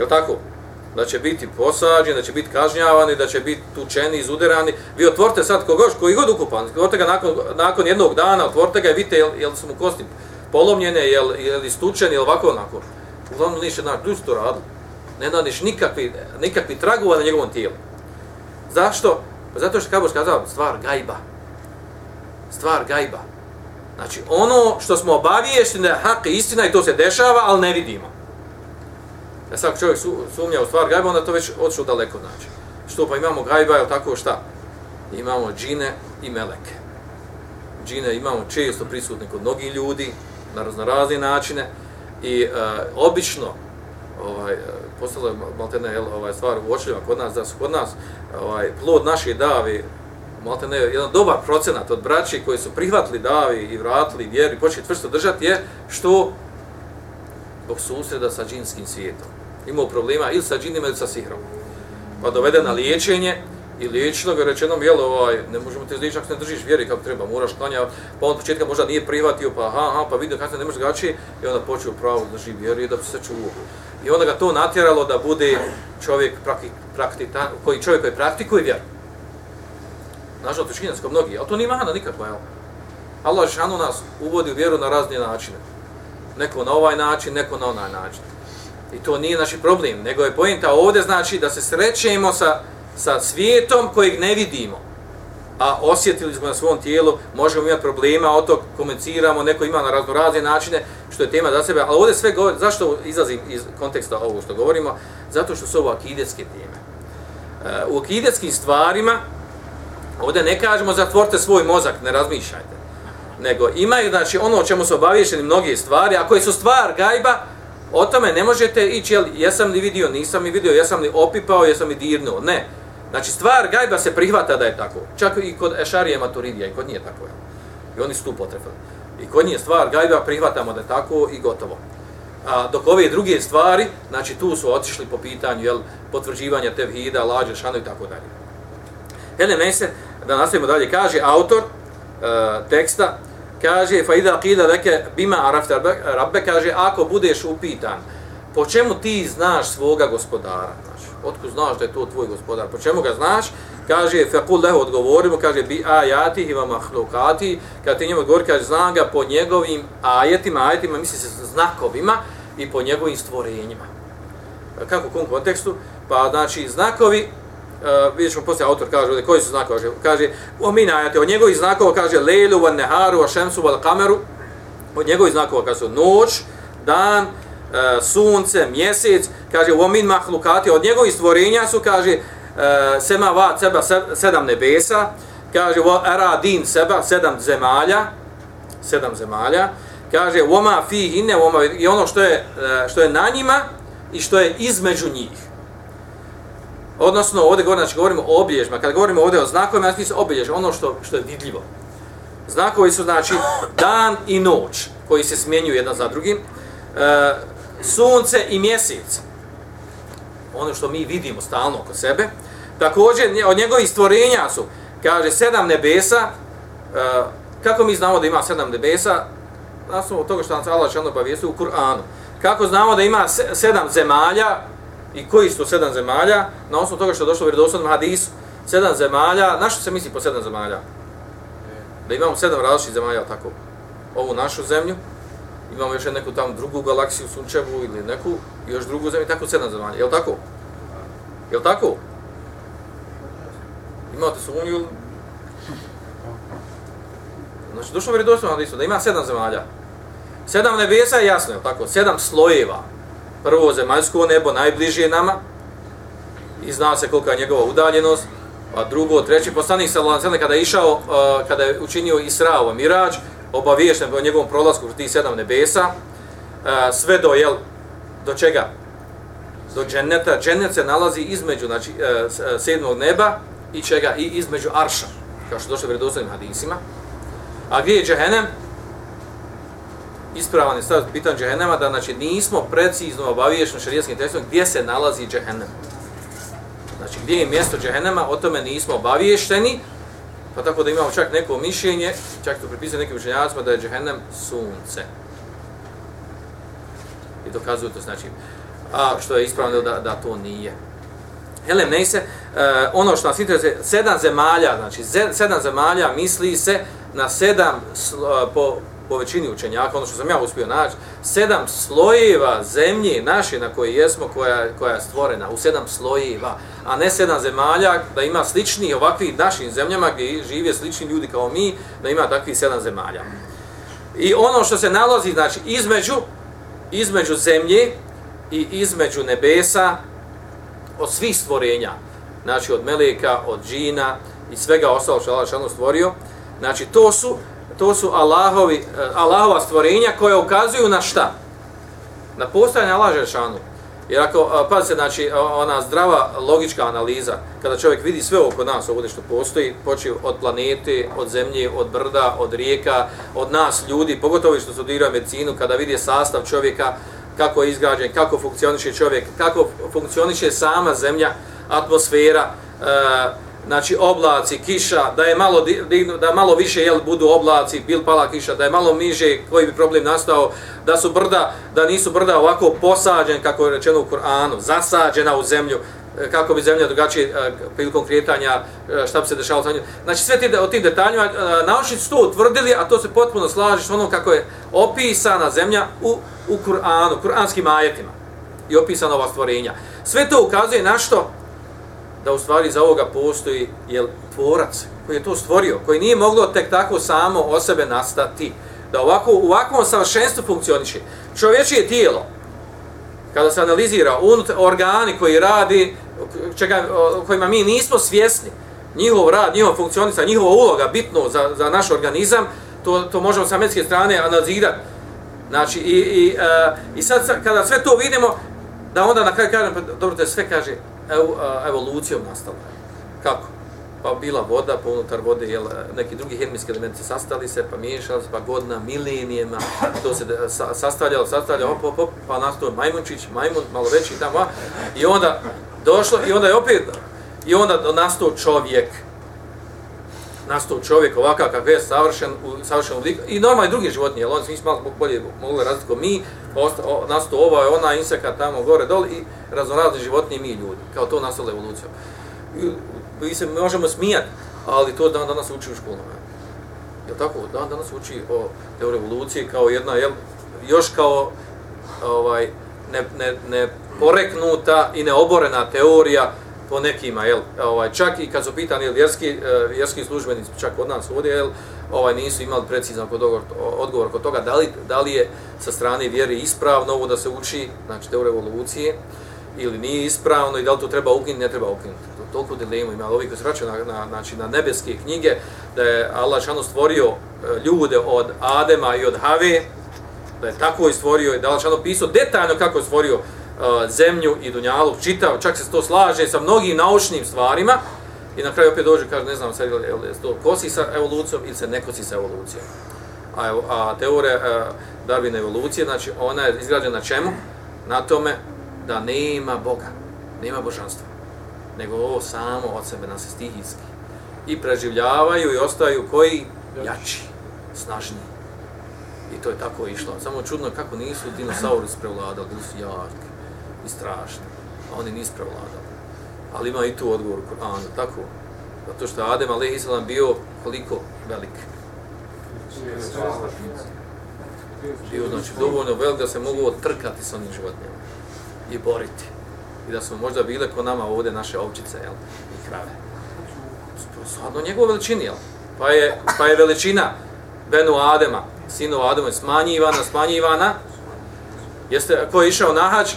Je tako? da će biti posađen, da će biti kažnjavani, da će biti tučeni, izuderani. Vi otvorite sad kogoš, koji god ukupan, otvorite ga nakon, nakon jednog dana, otvorite ga i vidite jel, jel su mu kosti polomljene, jel, jel istučeni, jel ovako onako. Uglavnom niše naš, ljudi to radili. Ne nadiš nikakvi, nikakvi tragova na njegovom tijelu. Zašto? Pa zato što Kaboš kazao, stvar gajba. Stvar gajba. Znači, ono što smo obaviješteni da je hak istina i to se dešava, ali ne vidimo. Da sad čovjek sumnja u stvar gajba, onda to već odšlo daleko znači. Što pa imamo gajba, je tako šta? Imamo džine i meleke. Džine imamo često prisutni kod mnogih ljudi, na raznorazne načine, i e, obično, ovaj, e, postala je maltene ovaj, stvar uočljiva kod nas, da su kod nas ovaj, plod naše malte ne, jedan dobar procenat od braći koji su prihvatili davi i vratili vjeru i počeli tvrsto držati je što zbog susreda sa džinskim svijetom imao problema ili sa džinima ili sa sihrom. Pa dovede na liječenje i liječilo ga rečeno, jel, ovaj, ne možemo te izliječi ako ne držiš vjeri kako treba, moraš klanjati, pa on početka možda nije prihvatio, pa aha, aha, pa vidio kako ne može gaći, i onda počeo pravo drži vjeri da bi se čuo. I onda ga to natjeralo da bude čovjek prakti, prakti, koji čovjek koji praktikuje vjeru. Nažalost, to je mnogi, ali to nije mahana nikakva, jel? Allah Žešanu nas uvodi u vjeru na razne načine. Neko na ovaj način, neko na onaj način. I to nije naš problem, nego je pojenta ovdje znači da se srećemo sa, sa svijetom kojeg ne vidimo. A osjetili smo na svom tijelu, možemo imati problema, o to komuniciramo, neko ima na razno razne načine, što je tema za sebe. Ali ovdje sve govori, zašto izlazim iz konteksta ovo što govorimo? Zato što su ovo akidetske teme. E, u akidetskim stvarima, ovdje ne kažemo zatvorite svoj mozak, ne razmišljajte. Nego imaju, znači, ono o čemu su obavješeni mnoge stvari, a koje su stvar gajba, O tome ne možete ići, jel, jesam li vidio, nisam li vidio, jesam li opipao, jesam li dirnuo. Ne. Znači, stvar gajba se prihvata da je tako. Čak i kod Ešarije Maturidija, i kod nije tako. Jel. I oni su tu potrebali. I kod nije stvar gajba prihvatamo da je tako i gotovo. A dok ove druge stvari, znači tu su otišli po pitanju jel, potvrđivanja tevhida, lađe, šano i tako dalje. Hele Mese, da nastavimo dalje, kaže autor e, teksta, kaže fa ida qila leke bima arafta rabbe kaže ako budeš upitan po čemu ti znaš svoga gospodara? Znači otkud znaš da je to tvoj gospodar? Po čemu ga znaš? Kaže fa qul lahu odgovorimo kaže bi ayati wa mahlukati, kad ti njemu odgovori kaže znam ga po njegovim ajetima ajetima misli se znakovima i po njegovim stvorenjima. Kako u kom kontekstu? Pa znači znakovi uh, vidjet ćemo poslije autor kaže ovdje, koji su znakovi, kaže, kaže o minajate, od njegovih znakova kaže lejlu, van neharu, a šemsu, van kameru, od njegovih znakova kaže noć, dan, uh, sunce, mjesec, kaže o min mahlukati, od njegovih stvorenja su, kaže, uh, sema va seba sedam nebesa, kaže o era din seba, sedam zemalja, sedam zemalja, kaže oma fi hinne, oma, i ono što je, uh, što je na njima i što je između njih. Odnosno, ovdje govorimo, znači, govorimo o obilježima. Kad govorimo ovdje o znakovima, znači se obilježe, ono što, što je vidljivo. Znakovi su, znači, dan i noć, koji se smjenjuju jedan za drugim. E, sunce i mjesec. Ono što mi vidimo stalno oko sebe. Također, od njegovih stvorenja su, kaže, sedam nebesa, e, kako mi znamo da ima sedam nebesa? Na od toga što nam Allah šalno obavijestuje u Kur'anu. Kako znamo da ima sedam zemalja i koji su to sedam zemalja? Na osnovu toga što je došlo u vjerodostavnom hadisu. Sedam zemalja, na što se misli po sedam zemalja? Da imamo sedam različitih zemalja, tako? Ovu našu zemlju, imamo još neku tamo drugu galaksiju sunčevu ili neku još drugu zemlju, tako sedam zemalja. Je li tako? Je li tako? Imate sumnju? Znači, došlo u redostavno hadisu da ima sedam zemalja. Sedam nebesa je jasno, je tako? Sedam slojeva. Prvo zemaljsko nebo, najbliže nama, i zna se kolika je njegova udaljenost, a drugo, treći, poslanik sa Lancelem, kada je išao, uh, kada je učinio Israo Mirađ, obaviješten o njegovom prolasku tih sedam nebesa, uh, sve do, jel, do čega? Do dženeta. Dženet se nalazi između, znači, uh, uh, sedmog neba i čega? I između Arša, kao što došlo u vredostavnim hadisima. A gdje je džehennem? Ispravan je stav pitan džehennema da znači, nismo precizno obaviješeni šarijetskim tekstom gdje se nalazi džehennem. Znači, gdje je mjesto džehennema, o tome nismo obaviješteni, pa tako da imamo čak neko mišljenje, čak to pripisuje nekim učenjacima, da je džehennem sunce. I dokazuju to znači, a što je ispravno da, da to nije. Helem Neise, uh, eh, ono što nas interesuje, sedam zemalja, znači sedam zemalja misli se na sedam, uh, po, po većini učenjaka, ono što sam ja uspio naći, sedam slojeva zemlje naše na koje jesmo, koja, koja je stvorena, u sedam slojeva, a ne sedam zemalja, da ima slični ovakvi našim zemljama gdje žive slični ljudi kao mi, da ima takvi sedam zemalja. I ono što se nalazi, znači, između, između zemlje i između nebesa, od svih stvorenja, znači od meleka, od džina i svega ostalo što Allah stvorio, znači to su, to su Allahovi, e, Allahova stvorenja koje ukazuju na šta? Na postojanje Allah Žešanu. Jer ako, pa se, znači, e, ona zdrava logička analiza, kada čovjek vidi sve oko nas, ovdje što postoji, počeo od planete, od zemlje, od brda, od rijeka, od nas ljudi, pogotovo što studiraju medicinu, kada vidi sastav čovjeka, kako je izgrađen, kako funkcioniše čovjek, kako funkcioniše sama zemlja, atmosfera, e, znači oblaci, kiša, da je malo da malo više jel budu oblaci, bil pala kiša, da je malo miže, koji bi problem nastao, da su brda, da nisu brda ovako posađen kako je rečeno u Kur'anu, zasađena u zemlju, e, kako bi zemlja drugačije e, prilikom kretanja, e, šta bi se dešalo sa njom. Znači sve ti, o tim detaljima, naučnici su to utvrdili, a to se potpuno slaži s onom kako je opisana zemlja u, u Kur'anu, kur'anskim ajetima i opisana ova stvorenja. Sve to ukazuje na što? Da u stvari za ovoga postoji je tvorac koji je to stvorio, koji nije moglo tek tako samo o sebe nastati, da ovako, u ovakvom savršenstvu funkcioniše. Čovječije tijelo, kada se analizira unut, organi koji radi, čega, kojima mi nismo svjesni, njihov rad, njihov funkcionista, njihova uloga bitno za, za naš organizam, to, to možemo sa medijske strane analizirati. Znači, i, i, uh, i sad kada sve to vidimo, da onda na kraju kažem, pa dobro, to sve kaže, ev, evolucijom nastala. Kako? Pa bila voda, pa unutar vode jel, e, neki drugi hemijski elementi sastali se, pa miješali se, pa godina, milenijema, to se sastavljalo, sastavljalo, op, op, op, pa nastao majmunčić, majmun, malo veći tamo, i onda došlo, i onda je opet, i onda nastao čovjek, nastao čovjek ovakav kakav je savršen u savršenom liku i normalni drugi životinje, jel oni su malo bolje mogli razliku mi, nastao ova je ona inseka tamo gore dole i raznorazni životinje mi ljudi, kao to nastala evolucija. Mi se možemo smijati, ali to dan danas uči u školama. Je tako? Dan danas uči o teoriji evolucije kao jedna, jel, još kao ovaj, ne, ne, ne poreknuta i neoborena teorija po nekima, jel, ovaj, čak i kad su pitani jel, vjerski, e, vjerski službenici, čak od nas ovdje, jel, ovaj, nisu imali precizan odgovor, odgovor kod toga da li, da li je sa strane vjere ispravno ovo da se uči, znači te revolucije, ili nije ispravno i da li to treba ukinuti, ne treba ukinuti. To, toliko dilemu ima, ali ovi koji se vraćaju na, na, znači, na nebeske knjige, da je Allah šano stvorio e, ljude od Adema i od Have, da je tako i stvorio, da je Allah šano pisao detaljno kako je stvorio zemlju i dunjalu, čitav, čak se to slaže sa mnogim naučnim stvarima, i na kraju opet dođe, kaže, ne znam, sad je li to kosi sa evolucijom ili se ne kosi sa evolucijom. A, a teorija a, Darwin evolucije, znači, ona je izgrađena na čemu? Na tome da nema Boga, nema božanstva, nego ovo samo od sebe, nas stihijski. I preživljavaju i ostaju koji jači, snažniji. I to je tako išlo. Samo čudno kako nisu dinosauri prevladali, bili su jaki i strašni, a oni nisu prevladali. Ali ima i tu odgovor u tako? Zato što Adem Alehi Salam bio koliko velik? Bio znači dovoljno velik da se mogu otrkati sa onim životinjama i boriti. I da smo možda bile ko nama ovdje naše ovčice, jel? I krave. Stvarno njegove veličini, jel? Pa je, pa je veličina Benu Adema, sinova Adema, smanjivana, smanjivana. Jeste, ko je išao na hađ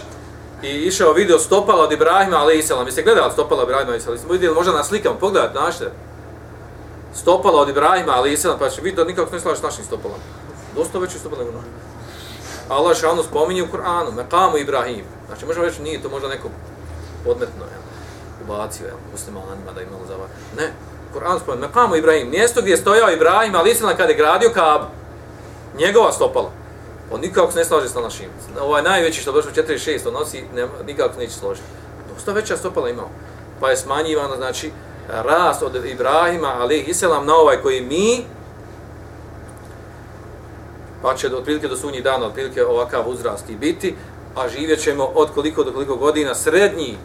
i išao video stopala od Ibrahima, ali Mi ste gledali stopala Ibrahima, ali Mi selam? Vidjeli možda na slikama, pogledajte, znašte. Stopala od Ibrahima, ali pa će vidjeti da nikako ne slaži našim stopalom. Dosta veće stopala nego naše. Allah šalno spominje u Kur'anu, Mekamu Ibrahim. Znači, možemo reći, nije to možda neko podmetno, jel? Ubacio, jel? Muslimanima da imamo ono zavar. Ne, Kur'an spominje, Mekamu Ibrahim, mjesto gdje je stojao Ibrahim, ali istina kada je gradio Kaab, njegova stopala. On nikako se ne slaže sa našim. Ovaj najveći što došlo 4.6, on nosi, ne, nikako se neće složiti. Dosta veća stopala imao. Pa je smanjivano, znači, rast od Ibrahima, ali Iselam na ovaj koji mi, pa će do otprilike do sunnjih dana otprilike ovakav uzrast i biti, a živjet ćemo od koliko do koliko godina srednji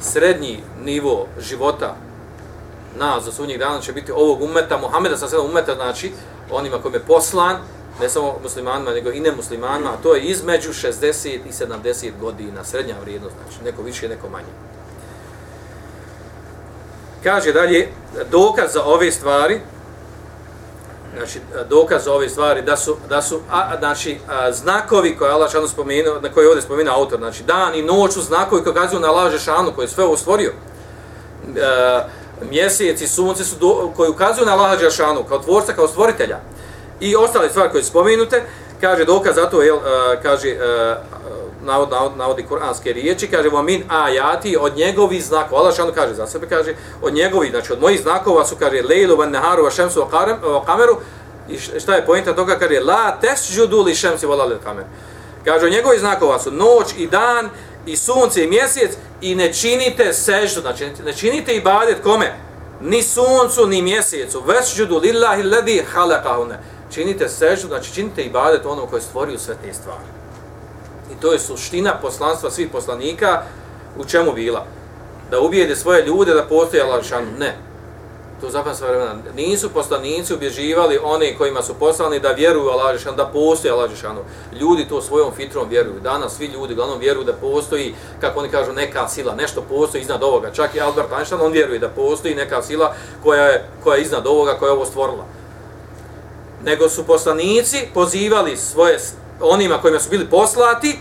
srednji nivo života nas za sunnjih dana će biti ovog umeta, Muhameda sa sedam umeta, znači onima kojim je poslan, ne samo muslimanima, nego i nemuslimanima, a to je između 60 i 70 godina, srednja vrijednost, znači neko više, neko manje. Kaže dalje, dokaz za ove stvari, znači dokaz za ove stvari da su da su a, znači a, znakovi koje Allah šanu spomenuo na koje ovdje spomenuo autor znači dan i noć su znakovi koji kazuju na Allah Žešanu koji je sve ovo stvorio e, mjesec i sunce su do, koji ukazuju na Allah šanu kao tvorca kao stvoritelja i ostale stvari koje su spomenute kaže dokaz zato je e, kaže e, navod, navod, navodi kuranske riječi, kaže vam min ajati od njegovih znakova. Allah šanu kaže za sebe, kaže od njegovih, znači od mojih znakova su, kaže, lejlu van neharu va šemsu va kameru, i šta je pojenta toga, kaže, la tesđudu li šemsi vola lalil kamer. Kaže, od njegovih znakova su noć i dan, i sunce i mjesec, i ne činite seždu, znači ne činite ibadet kome? Ni suncu, ni mjesecu. Vesđudu lillahi ledi halakahune. Činite seždu, znači činite ibadet onom koji je stvorio sve te stvari. I to je suština poslanstva svih poslanika u čemu bila? Da ubijede svoje ljude da postoje Allahšanu. Ne. To zapravo sve vremena. Nisu poslanici ubježivali one kojima su poslani da vjeruju Allahšanu, da postoje Allahšanu. Ljudi to svojom fitrom vjeruju. Danas svi ljudi glavnom vjeruju da postoji, kako oni kažu, neka sila. Nešto postoji iznad ovoga. Čak i Albert Einstein, on vjeruje da postoji neka sila koja je, koja je iznad ovoga, koja je ovo stvorila. Nego su poslanici pozivali svoje onima kojima su bili poslati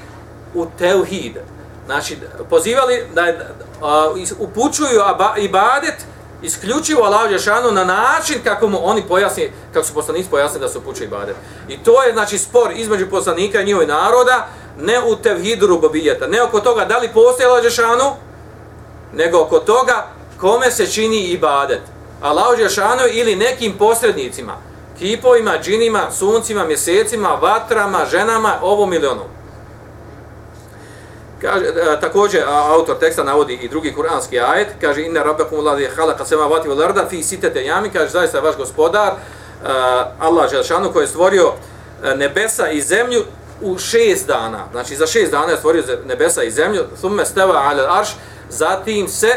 u teuhid. Znači, pozivali da uh, upućuju ibadet isključivo Allah Žešanu na način kako mu oni pojasni, kako su poslanici pojasni da se upućuju ibadet. I to je, znači, spor između poslanika i njihove naroda, ne u tevhidu rubobijeta, ne oko toga da li postoje Allah Žešanu, nego oko toga kome se čini ibadet. Allah Žešanu ili nekim posrednicima kipovima, džinima, suncima, mjesecima, vatrama, ženama, ovom ili onom. Kaže, e, također autor teksta navodi i drugi kuranski ajet, kaže inna rabbakum alladhi khalaqa samawati wal arda fi sittati ayami, kaže zaista vaš gospodar e, Allah dželešanu koji je stvorio e, nebesa i zemlju u šest dana. Znači za šest dana je stvorio nebesa i zemlju, thumme stava ala arš, zatim se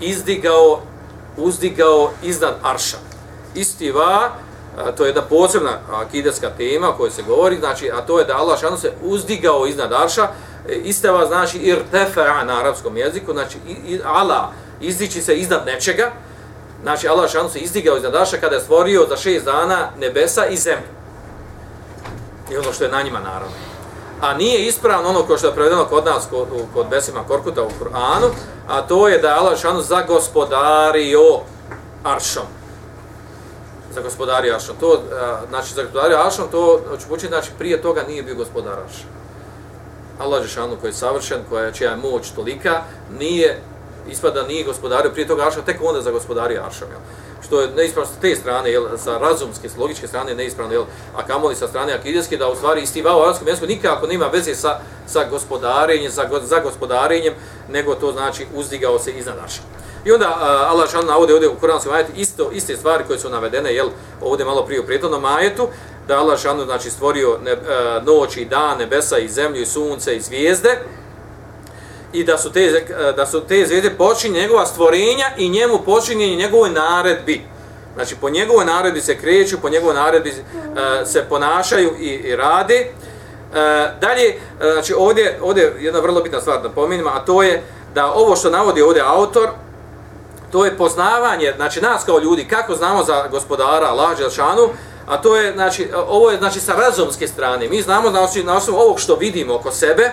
izdigao, uzdigao iznad arša. Istiva, to je jedna posebna akideska tema o kojoj se govori, znači, a to je da Allah šanu se uzdigao iznad arša, e, isteva znači irtefa na arapskom jeziku, znači i, Allah izdići se iznad nečega, znači Allah šanu se izdigao iznad arša kada je stvorio za šest dana nebesa i zemlju. I ono što je na njima naravno. A nije ispravno ono ko što je prevedeno kod nas, kod, kod Besima Korkuta u Kur'anu, a to je da je Allah šanu zagospodario aršom za gospodari Ašom. To, znači, za gospodari Ašom, to, ću početi, znači, prije toga nije bio gospodar Ašom. Allah Žešanu koji je savršen, koja je, čija je moć tolika, nije, ispada nije gospodario prije toga Ašom, tek onda za gospodari Ašom. Jel? Što je neispravno sa te strane, jel, sa razumske, sa logičke strane neispravno, jel, a kamoli sa strane akideske, da u stvari istivao u arabskom jeziku nikako nema veze sa, sa gospodarenjem, za, za gospodarenjem, nego to znači uzdigao se iznad Ašom. I onda uh, Allah šal navode ovdje u Kur'anskom ajetu isto, iste stvari koje su navedene, jel, ovdje malo prije u prijetodnom ajetu, da Allah šal znači, stvorio ne, uh, noć i dan, nebesa i zemlju i sunce i zvijezde, i da su te, e, da su te zvijezde počinje njegova stvorenja i njemu počinjenje njegove naredbi. Znači, po njegovoj naredbi se kreću, po njegovoj naredbi uh, se ponašaju i, i rade. Uh, dalje, uh, znači, ovdje, ovdje jedna vrlo bitna stvar da pominjem, a to je da ovo što navodi ovdje autor, to je poznavanje, znači, nas kao ljudi, kako znamo za gospodara Allah Đelšanu, a to je, znači, ovo je, znači, sa razumske strane. Mi znamo, znači, na osnovu ovog što vidimo oko sebe,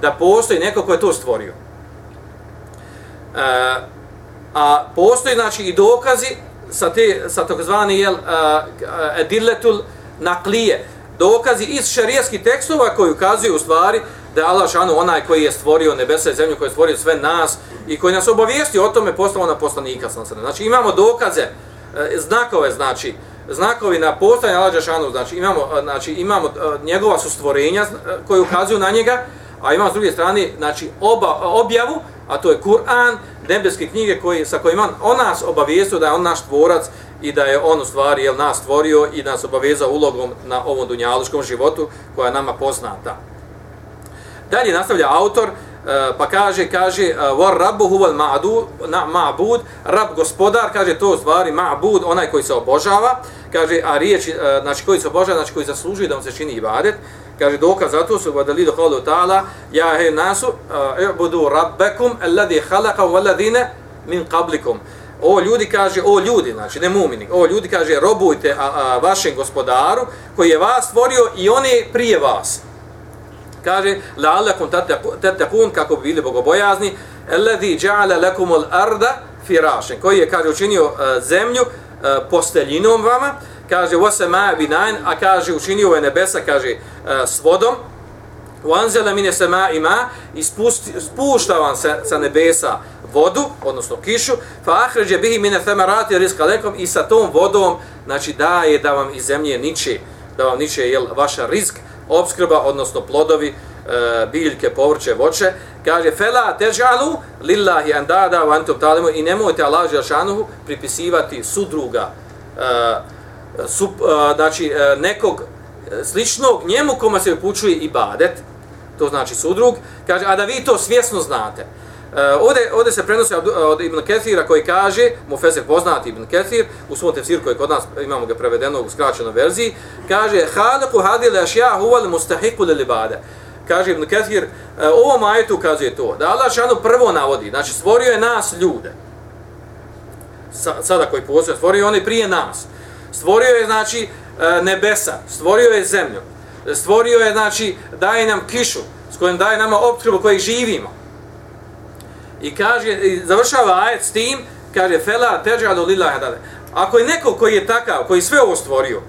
da postoji neko ko je to stvorio. E, a postoji, znači, i dokazi sa te sa takozvani jel uh, ediletul naklije dokazi iz šerijskih tekstova koji ukazuju u stvari da je Allah šanu onaj koji je stvorio nebesa i zemlju, koji je stvorio sve nas i koji nas obavijesti o tome poslao na poslanika. Znači imamo dokaze, e, znakove, znači, znakovi na postojanje Allah šanu, znači imamo, e, znači imamo e, njegova su stvorenja koje koji ukazuju na njega, a imamo s druge strane, znači oba, objavu, a to je Kur'an, nebeske knjige koji, sa kojima on nas obavijestio da je on naš tvorac i da je on u stvari jel, nas stvorio i nas obavezao ulogom na ovom dunjaluškom životu koja je nama poznata. Dalje nastavlja autor, e, pa kaže, kaže, e, war rabbu huval ma'du, na, ma'bud, rab gospodar, kaže to u stvari ma'bud, onaj koji se obožava, kaže, a riječ, e, znači koji se obožava, znači koji zaslužuje da mu se čini ibadet, kaže dokaz za to su vadali do ta'ala ja he nasu ibudu rabbekum alladhi khalaqa walladhina min qablikum. O ljudi kaže o ljudi znači ne mumini o ljudi kaže robujte a, a, vašem gospodaru koji je vas stvorio i one prije vas kaže la'allakum tattaqun kako bi bili bogobojazni alladhi ja'ala lakum al-arda firashan koji je kaže učinio uh, zemlju e, uh, posteljinom vama kaže wasama binain a kaže učinio je nebesa kaže uh, s vodom. Wanzala min sama'i ima, ispušta vam se sa nebesa vodu odnosno kišu fa ahređe bihi mine thamarati rizqa lekom i sa tom vodom znači daje da vam iz zemlje niče da vam niče jel vaša rizk obskrba odnosno plodovi e, biljke povrće voće kaže fela težalu lillahi andada wa antum talimu i nemojte Allah dželle pripisivati sudruga e, uh, su, e, znači e, nekog sličnog njemu koma se upućuje ibadet, to znači sudrug, kaže, a da vi to svjesno znate. Eh, ovdje, ovdje se prenosi od Ibn Kethira koji kaže, mu Fezer poznati Ibn Kethir, u svom tefsiru koji kod nas imamo ga prevedeno u skraćenoj verziji, kaže, haliku hadile ašja huval mustahiku li libade. Kaže Ibn Kethir, eh, ovo majetu ukazuje to, da Allah šanu prvo navodi, znači stvorio je nas ljude, sada koji postoje, stvorio je prije nas, Stvorio je, znači, eh, nebesa, stvorio je zemlju, stvorio je, znači, daje nam kišu, s kojim daje nama optrbu kojih živimo. I kaže, i završava ajet s tim, kaže, fela teđa do lillaha. Ako je neko koji je takav, koji sve ovo stvorio,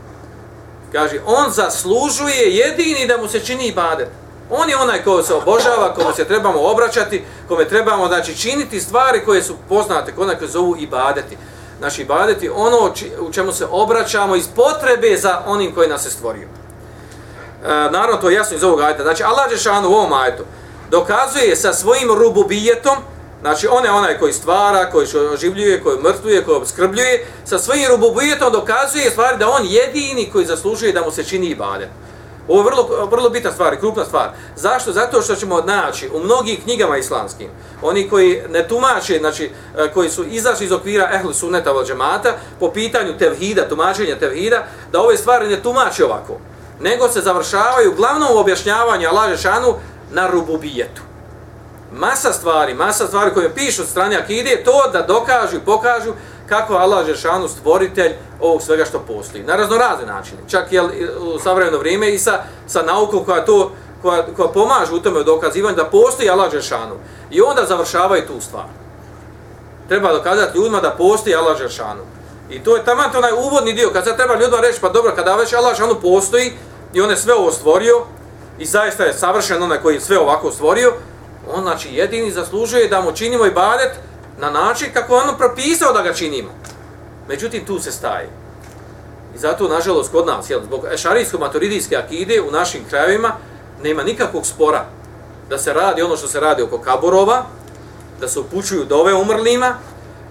kaže, on zaslužuje jedini da mu se čini ibadet. On je onaj ko se obožava, kome se trebamo obraćati, kome trebamo, znači, činiti stvari koje su poznate, koje se zovu ibadeti naši ibadeti, ono u čemu se obraćamo iz potrebe za onim koji nas je stvorio. E, naravno, to je jasno iz ovog ajeta. Znači, Allah Žešanu u ovom ajtu dokazuje sa svojim rububijetom, znači on je onaj koji stvara, koji oživljuje, koji mrtvuje, koji obskrbljuje, sa svojim rububijetom dokazuje stvari da on jedini koji zaslužuje da mu se čini ibadet. Ovo je vrlo, vrlo bitna stvar krupna stvar. Zašto? Zato što ćemo naći u mnogim knjigama islamskim, oni koji ne tumače, znači, e, koji su izašli iz okvira ehli sunneta val džemata, po pitanju tevhida, tumačenja tevhida, da ove stvari ne tumače ovako, nego se završavaju glavnom objašnjavanju Allah Žešanu na rububijetu. Masa stvari, masa stvari koje pišu od strane akide, to da dokažu i pokažu kako Allah Žešanu stvoritelj ovog svega što postoji. Na raznorazne načine. Čak je u savremeno vrijeme i sa, sa naukom koja to koja, koja pomaže u tome dokazivanju da postoji Allah Žešanu. I onda završavaju tu stvar. Treba dokazati ljudima da postoji Allah Žešanu. I to je tamo onaj uvodni dio. Kad se treba ljudima reći, pa dobro, kada već Allah Žešanu postoji i on je sve ovo stvorio i zaista je savršen onaj koji je sve ovako stvorio, on znači jedini zaslužuje da mu činimo ibadet na način kako on propisao da ga činimo. Međutim, tu se staje. I zato, nažalost, kod nas, jel, zbog ešarijsko-maturidijske akide u našim krajevima nema nikakvog spora da se radi ono što se radi oko kaborova, da se upućuju dove umrlima,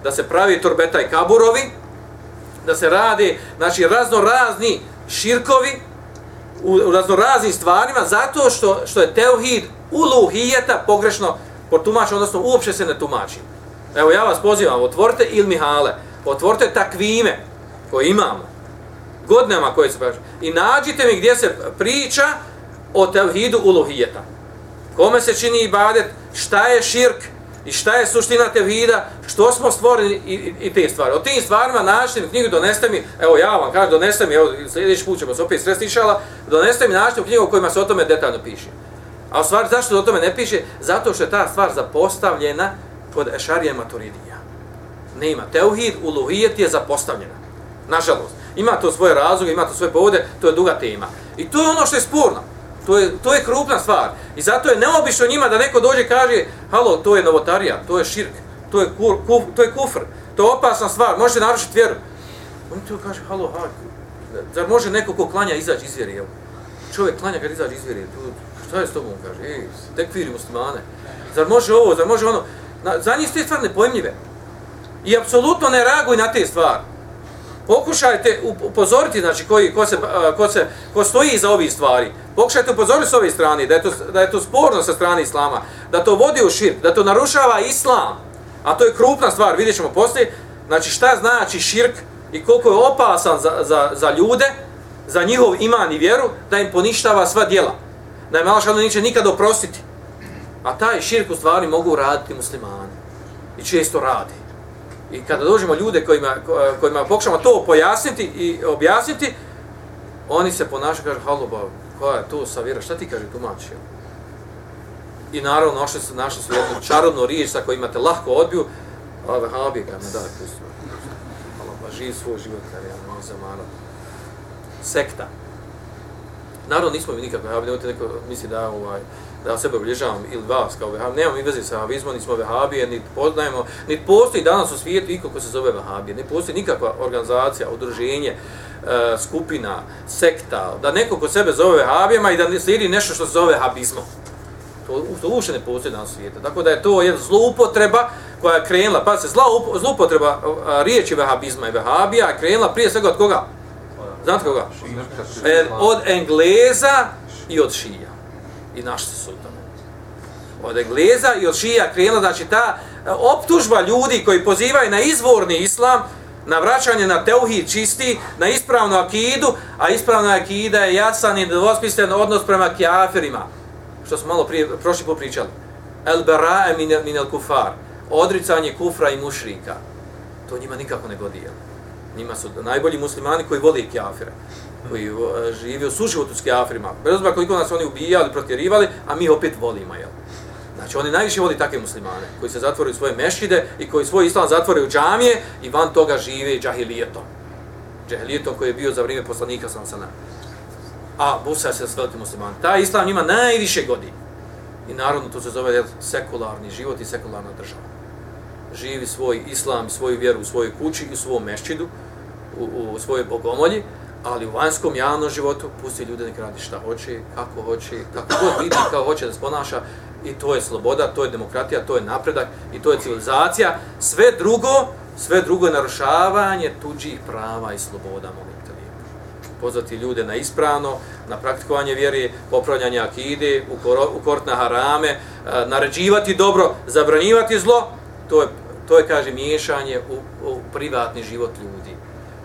da se pravi turbeta i kaburovi, da se rade znači, razno razni širkovi u, u razno raznim stvarima, zato što, što je teuhid uluhijeta pogrešno potumačen, odnosno uopće se ne tumači. Evo ja vas pozivam, otvorite il Mihale, otvorite takvime koje imamo, godinama koje se pravi, i nađite mi gdje se priča o tevhidu uluhijeta. Kome se čini ibadet, šta je širk i šta je suština tevhida, što smo stvorili i, i, i te stvari. O tim stvarima našli mi knjigu, doneste mi, evo ja vam kažem, doneste mi, evo sljedeći put ćemo se opet sresti išala, doneste mi našli mi knjigu kojima se o tome detaljno piše. A u stvari, zašto o tome ne piše? Zato što je ta stvar zapostavljena kod Ešarija Maturidija. Nema. Teuhid, uluhijet je zapostavljena. Nažalost. Ima to svoje razloge, ima to svoje povode, to je duga tema. I to je ono što je sporno. To je, to je krupna stvar. I zato je neobično njima da neko dođe i kaže halo, to je novotarija, to je širk, to je, kur, kuf, to je kufr, to je opasna stvar, možete narušiti vjeru. Oni to kaže, halo, halo, zar može neko ko klanja izaći iz vjere, jel? Čovjek klanja kad izaći iz vjere, tu, šta je s tobom, kaže, ej, tekviri muslimane. Zar može ovo, zar može ono, na, za njih ste stvari nepojmljive. I apsolutno ne reaguj na te stvari. Pokušajte upozoriti, znači, koji, ko, se, ko, se, ko stoji iza ovih stvari. Pokušajte upozoriti s ove strane, da je, to, da je to sporno sa strane Islama, da to vodi u širk, da to narušava Islam. A to je krupna stvar, vidjet ćemo poslije. Znači, šta znači širk i koliko je opasan za, za, za ljude, za njihov iman i vjeru, da im poništava sva djela. Da im Allah neće nikada oprostiti. A taj širk u stvari mogu raditi muslimani. I često radi. I kada dođemo ljude kojima, kojima pokušamo to pojasniti i objasniti, oni se ponašaju, kažu, halo, ba, koja je to savjera, šta ti kaže tumači? I naravno, našli su, našli su jednu čarobnu riječ sa kojima te lahko odbiju, a vehabi, ga me daj, pusti. Halo, ba, živ svoj život, kada ja za zamarao. Sekta. Naravno, nismo mi nikako vehabi, nemojte neko misli da, ovaj, da sebe obilježavam ili vas kao vehabije, nemamo veze sa vehabizmom, nismo vehabije, niti poznajemo, niti postoji danas u svijetu iko ko se zove vehabije, ne postoji nikakva organizacija, udruženje, e, skupina, sekta, da neko ko sebe zove vehabijama i da slijedi nešto što se zove vehabizmom. To, to uopšte ne postoji danas u svijetu. Tako da je to jedna zloupotreba koja je krenula, pa se zla zloupotreba riječi vehabizma i vehabija krenula prije svega od koga? Znate koga? E, od Engleza i od Šija i našli su tamo. Od Engleza i od Šija krenula, znači ta e, optužba ljudi koji pozivaju na izvorni islam, na vraćanje na teuhid čisti, na ispravnu akidu, a ispravna akida je jasan i dvosmislen odnos prema kjafirima, što smo malo prije, prošli popričali. El berae min, min el kufar, odricanje kufra i mušrika. To njima nikako ne godi. Njima su najbolji muslimani koji voli kjafire koji žive živi u suživotu s kjafirima. Bez obzira koliko nas oni ubijali, protjerivali, a mi opet volimo, jel? Znači, oni najviše voli takve muslimane, koji se zatvore u svoje mešide i koji svoj islam zatvore u džamije i van toga žive džahilijetom. Džahilijetom koji je bio za vrijeme poslanika sam sana. A busa se s velikim muslimanom. Ta islam njima najviše godi. I narodno to se zove jel, sekularni život i sekularna država. Živi svoj islam, svoju vjeru u svojoj kući i u svom mešćidu, u, u svojoj bogomolji, ali u vanjskom javnom životu pusti ljude nek radi šta hoće, kako hoće, kako god vidi, kao hoće da se ponaša i to je sloboda, to je demokratija, to je napredak i to je civilizacija. Sve drugo, sve drugo je narušavanje tuđih prava i sloboda, molim te lijepo. Pozvati ljude na ispravno, na praktikovanje vjere, popravljanje akide, u kort na harame, e, naređivati dobro, zabranjivati zlo, to je, to je kaže, miješanje u, u privatni život ljudi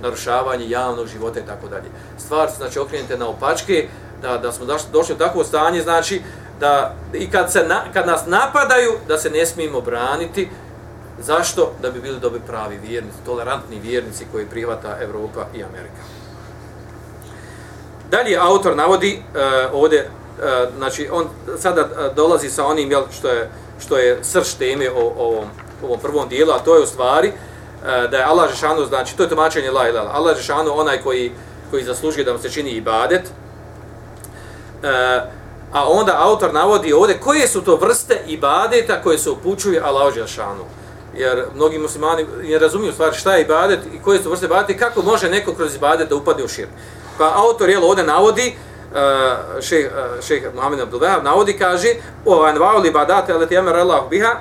narušavanje javnog života i tako dalje. Stvar se znači okrenete na opačke, da, da smo došli u takvo stanje, znači da i kad, se na, kad nas napadaju, da se ne smijemo braniti, zašto? Da bi bili dobri pravi vjernici, tolerantni vjernici koji prihvata Evropa i Amerika. Dalje autor navodi uh, ovdje, uh, znači on sada uh, dolazi sa onim jel, što je što je srž teme o, o ovom, ovom prvom dijelu, a to je u stvari uh, E, da je Allah Žešanu, znači to je tumačenje la ilala. Allah Žešanu onaj koji, koji zaslužuje da mu se čini ibadet. E, a onda autor navodi ovdje koje su to vrste ibadeta koje se upućuju Allah Žešanu. Jer mnogi muslimani ne razumiju stvar šta je ibadet i koje su vrste ibadeta i kako može neko kroz ibadet da upadne u širk. Pa autor jel, ovdje navodi, uh, šeh, uh, šeh Muhammed Abdul navodi, kaže, o anvaul ibadate, ali ti jemer Allah biha,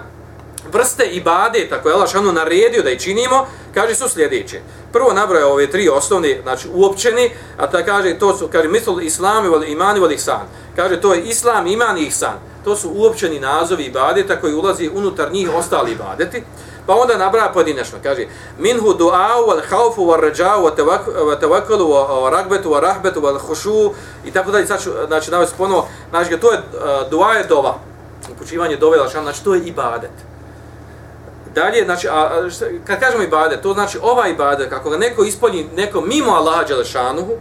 vrste ibadeta koje je Allah šanu naredio da i činimo, kaže su sljedeće. Prvo nabroja ove tri osnovne, znači uopćeni, a ta kaže to su, kaže misl islami voli imani voli ihsan. Kaže to je islam, iman i ihsan. To su uopćeni nazovi ibadeta koji ulazi unutar njih ostali ibadeti. Pa onda nabraja pojedinačno, kaže minhu du'au wal khawfu wal raja'u wa tawakkalu wa ragbetu wa rahbetu wal khushu i tako dalje. Znači, znači navesti ponovo, znači to je uh, dua je dova. Upućivanje dove, znači to je ibadet. Dalje, znači, a, šta, kad kažemo ibadet, to znači ova ibadet, kako ga neko ispolji, neko mimo Allaha Đelešanuhu,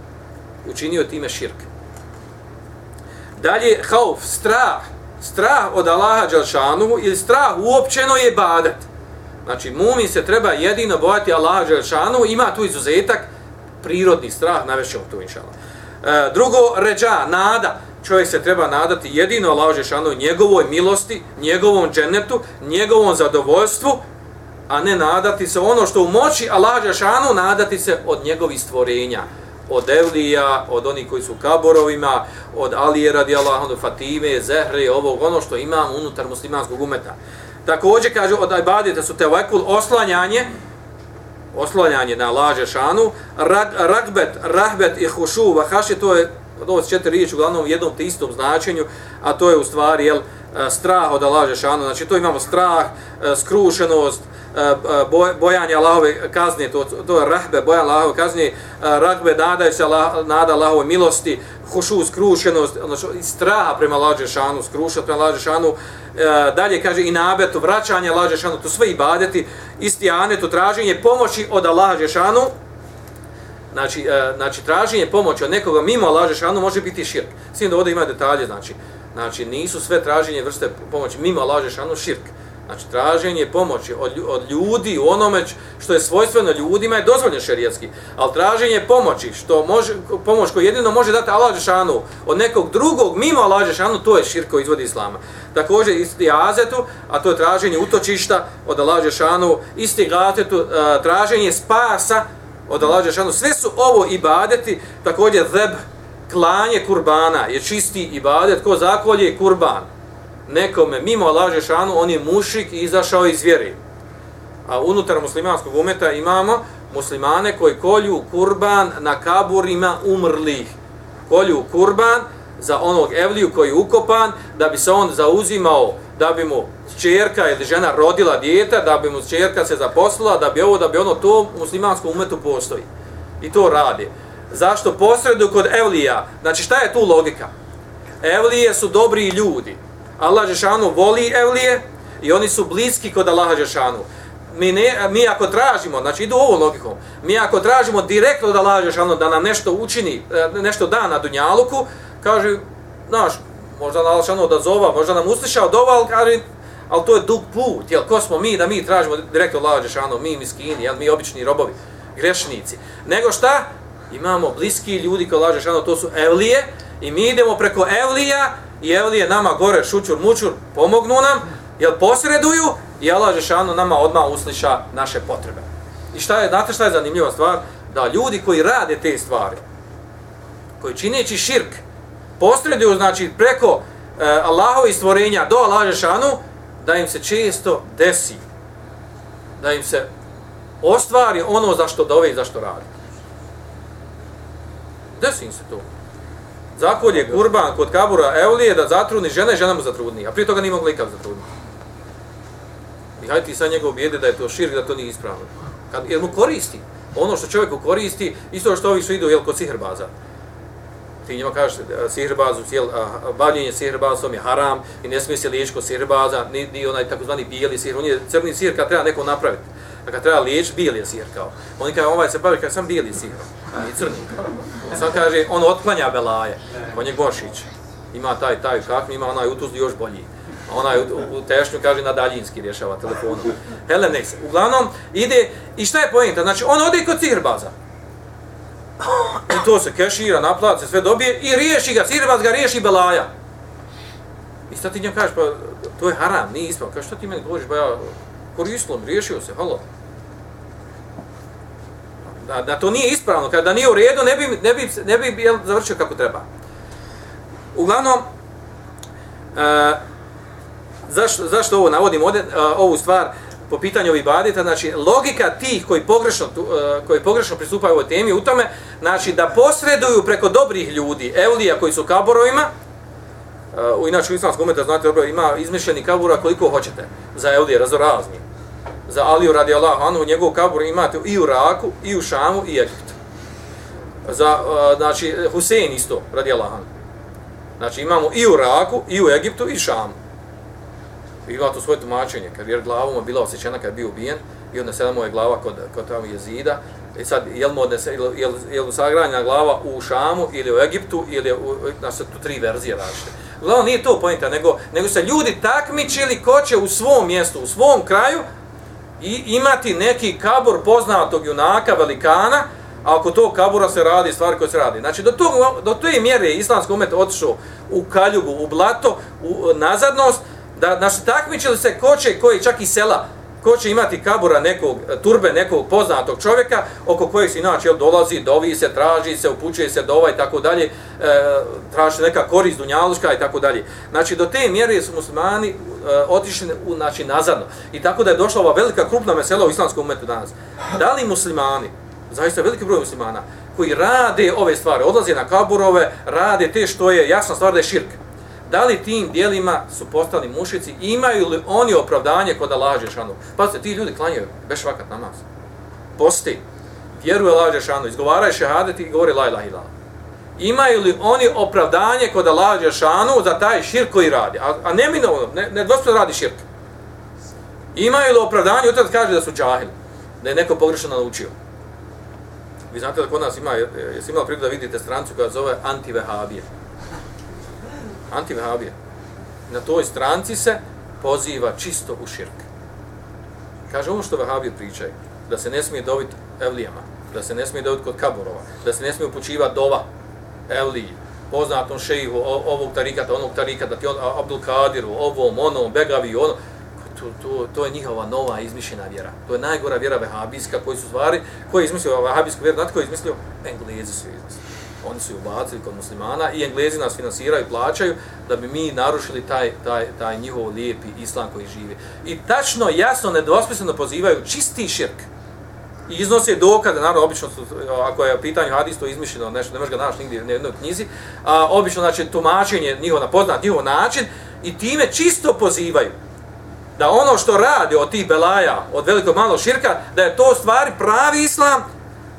učinio time širk. Dalje, hauf, strah, strah od Allaha Đelešanuhu ili strah uopćeno je ibadet. Znači, mumin se treba jedino bojati Allaha Đelešanuhu, ima tu izuzetak, prirodni strah, navešćemo tu inšalama. E, drugo, ređa, nada, čovjek se treba nadati jedino Allah Žešanu njegovoj milosti, njegovom džennetu, njegovom zadovoljstvu, a ne nadati se ono što u moći Allah Žešanu nadati se od njegovih stvorenja, od Evlija, od onih koji su kaborovima, od Alije radi Allahom, Fatime, Zehre, ovog, ono što imamo unutar muslimanskog umeta. Također kaže od Ibadita su tevekul oslanjanje, oslanjanje na laže šanu, rag, ragbet, rahbet i hušu, vahaši, to je ovo su četiri riječi uglavnom u jednom te istom značenju, a to je u stvari jel, e, strah od Allaha Žešanu. Znači to imamo strah, e, skrušenost, e, bojanje Allahove kazne, to, to je rahbe, bojanje Allahove kazne, rahbe, nadaju se Allah, nada Allahove milosti, hušu, skrušenost, znači straha prema Allaha Žešanu, skrušenost prema Allaha Žešanu, dalje kaže i nabetu, vraćanje Allaha Žešanu, to sve ibadeti, isti anetu, traženje pomoći od Allaha Žešanu, znači, e, znači traženje pomoći od nekoga mimo Allaha Žešanu može biti širk. Svim da ovdje ima detalje, znači, znači nisu sve traženje vrste pomoći mimo Allaha Žešanu širk. Znači traženje pomoći od, od ljudi u onome što je svojstveno ljudima je dozvoljeno šerijatski. Ali traženje pomoći, što može, pomoć koju jedino može dati Allah Žešanu od nekog drugog mimo Allah Žešanu, to je širk koji izvodi Islama. Također isti azetu, a to je traženje utočišta od Allah Žešanu, isti gatetu, e, traženje spasa od Allah Žešanu. Sve su ovo ibadeti, također zeb, klanje kurbana je čisti ibadet, ko zakolje kurban nekome mimo Allah Žešanu, on je mušik i izašao iz vjeri. A unutar muslimanskog umeta imamo muslimane koji kolju kurban na kaburima umrlih. Kolju kurban za onog evliju koji je ukopan, da bi se on zauzimao, da bi mu čerka ili žena rodila dijete, da bi mu čerka se zaposlila, da bi ovo, da bi ono, to u muslimanskom umetu postoji. I to radi. Zašto posredu kod evlija? Znači šta je tu logika? Evlije su dobri ljudi. Allah Žešanu voli evlije i oni su bliski kod Allaha Žešanu. Mi, ne, mi ako tražimo, znači idu ovom logikom, mi ako tražimo direktno da Allaha Žešanu da nam nešto učini, e, nešto da na Dunjaluku, kaže, znaš, možda na Alšanu da zova, možda nam usliša od ova, ali kaže, ali to je dug put, jel, ko smo mi da mi tražimo direktno od Allaha mi miskini, jel, mi obični robovi, grešnici. Nego šta? Imamo bliski ljudi kod Allaha Đešanu, to su evlije, i mi idemo preko evlija, i evlije nama gore šućur, mučur pomognu nam, jel posreduju i Allah Đešanu nama odmah usliša naše potrebe. I šta je, znate šta je zanimljiva stvar? Da ljudi koji rade te stvari, koji čineći širk, posreduju znači preko e, Allahovi stvorenja do Allah Žešanu, da im se često desi, da im se ostvari ono za što dove i za što radi. Desi im se to Zakon je kurban kod kabura Evlije da zatrudni žene, žena mu zatrudni, a prije toga nije mogla ikav zatrudni. I hajde ti sad njegov bijede da je to širk, da to nije ispravno. Kad, jer mu koristi. Ono što čovjeku koristi, isto što ovi su idu jel, kod sihrbaza. Ti njima kažeš e, sihrbazu, jel, bavljenje sihrbazom je haram i ne smije se liječiti kod sihrbaza, ni, ni onaj takozvani bijeli sihr, on je crni sihr kad treba neko napraviti. A kad treba liječ, bijeli je sihr kao. Oni kaže, ovaj se bavi, kao sam bijeli sihr, a i crni. On sam kaže, on otklanja belaje, on je Gošić. Ima taj, taj kakvi, ima onaj utuzli još bolji. A onaj u, u, tešnju, kaže, na daljinski rješava telefonom. Hele, nek se. Uglavnom, ide, i šta je pojenta? Znači, on ode kod sihrbaza. I to se kešira, naplati se, sve dobije i riješi ga, sirvac ga riješi belaja. I sad ti njom kažeš, pa to je haram, nije ispravo. Kaže, što ti meni govoriš, pa ja koristilo, riješio se, halo da, da to nije ispravno, kada nije u redu, ne bi, ne bi, ne bi jel, završio kako treba. Uglavnom, e, zašto, zašto ovo navodim ovdje, e, ovu stvar po pitanju ovih badeta, znači logika tih koji pogrešno, tu, e, koji pogrešno pristupaju ovoj temi u tome, znači da posreduju preko dobrih ljudi, evlija koji su kaborovima, e, u inače u islamskom umetu, znate dobro, ima izmišljeni kabura koliko hoćete za evlije, razorazni. Za Aliju radi Allahu anhu, njegov kabur imate i u Raku, i u Šamu, i Egiptu. Za, e, znači, Husein isto, radi Allahu anhu. Znači imamo i u Raku, i u Egiptu, i Šamu. Ima to svoje tumačenje, kad je glavom bila osjećena kad je bio ubijen, i onda sada mu je glava kod, kod tamo jezida, i sad, je li mu odnese, je li, je sagranjena glava u Šamu, ili u Egiptu, ili u, znači, tu tri verzije različite. Uglavnom nije to pojenta, nego, nego se ljudi takmičili ko će u svom mjestu, u svom kraju, i imati neki kabor poznatog junaka, velikana, a oko tog kabura se radi stvari koje se radi. Znači, do, tog, do te mjere je islamski umet otišao u kaljugu, u blato, u nazadnost, da znači, takmičili se ko će, koji čak i sela, ko će imati kabura nekog, turbe nekog poznatog čovjeka, oko kojeg se inače dolazi, dovi se, traži se, upućuje se do i tako dalje, e, traži neka korist dunjaluška i tako dalje. Znači, do te mjere su muslimani e, otišli u, znači, nazadno. I tako da je došla ova velika krupna mesela u islamskom umetu danas. Da li muslimani, zaista veliki broj muslimana, koji rade ove stvari, odlaze na kaburove, rade te što je jasna stvar da je širk. Da li tim dijelima su postali mušici, imaju li oni opravdanje kod Allaha Žešanu? Pa se ti ljudi klanjaju, bez vakat namaz. Posti, vjeruje Allaha Žešanu, izgovaraju šehadet i govori la ilaha ilaha. Imaju li oni opravdanje kod Allaha Žešanu za taj širk koji radi? A, a neminovno, ne, ne dvospred radi širk. Imaju li opravdanje, utrat kaže da su džahili, da je neko pogrešno naučio. Vi znate da kod nas ima, jesi imala priliku da vidite strancu koja zove Antivehabije. Antivehabije. Na toj stranci se poziva čisto u širk. Kaže ovo što Vehabije pričaju, da se ne smije dobiti evlijama, da se ne smije dobiti kod kaburova, da se ne smije upućivati dova evliji, poznatom šejihu ovog tarikata, onog tarikata, ti on, Abdul Kadiru, ovom, onom, Begavi, ono, to, to, to je njihova nova izmišljena vjera. To je najgora vjera vehabijska koji su stvari, koji je izmislio vehabijsku vjeru, znate koji je izmislio? Englezi su izmislili. Oni su ju ubacili kod muslimana i Englezi nas finansiraju i plaćaju da bi mi narušili taj, taj, taj njihov lijepi islam koji živi. I tačno, jasno, nedvosmisleno pozivaju čisti širk. I iznose dokaze, naravno, obično su, ako je pitanje hadisto izmišljeno, nešto, ne možeš ga naći nigdje u jednoj knjizi, a, obično, znači, tumačenje njihov na poznat, njihov način, i time čisto pozivaju da ono što radi od tih belaja, od velikog malo širka, da je to stvari pravi islam,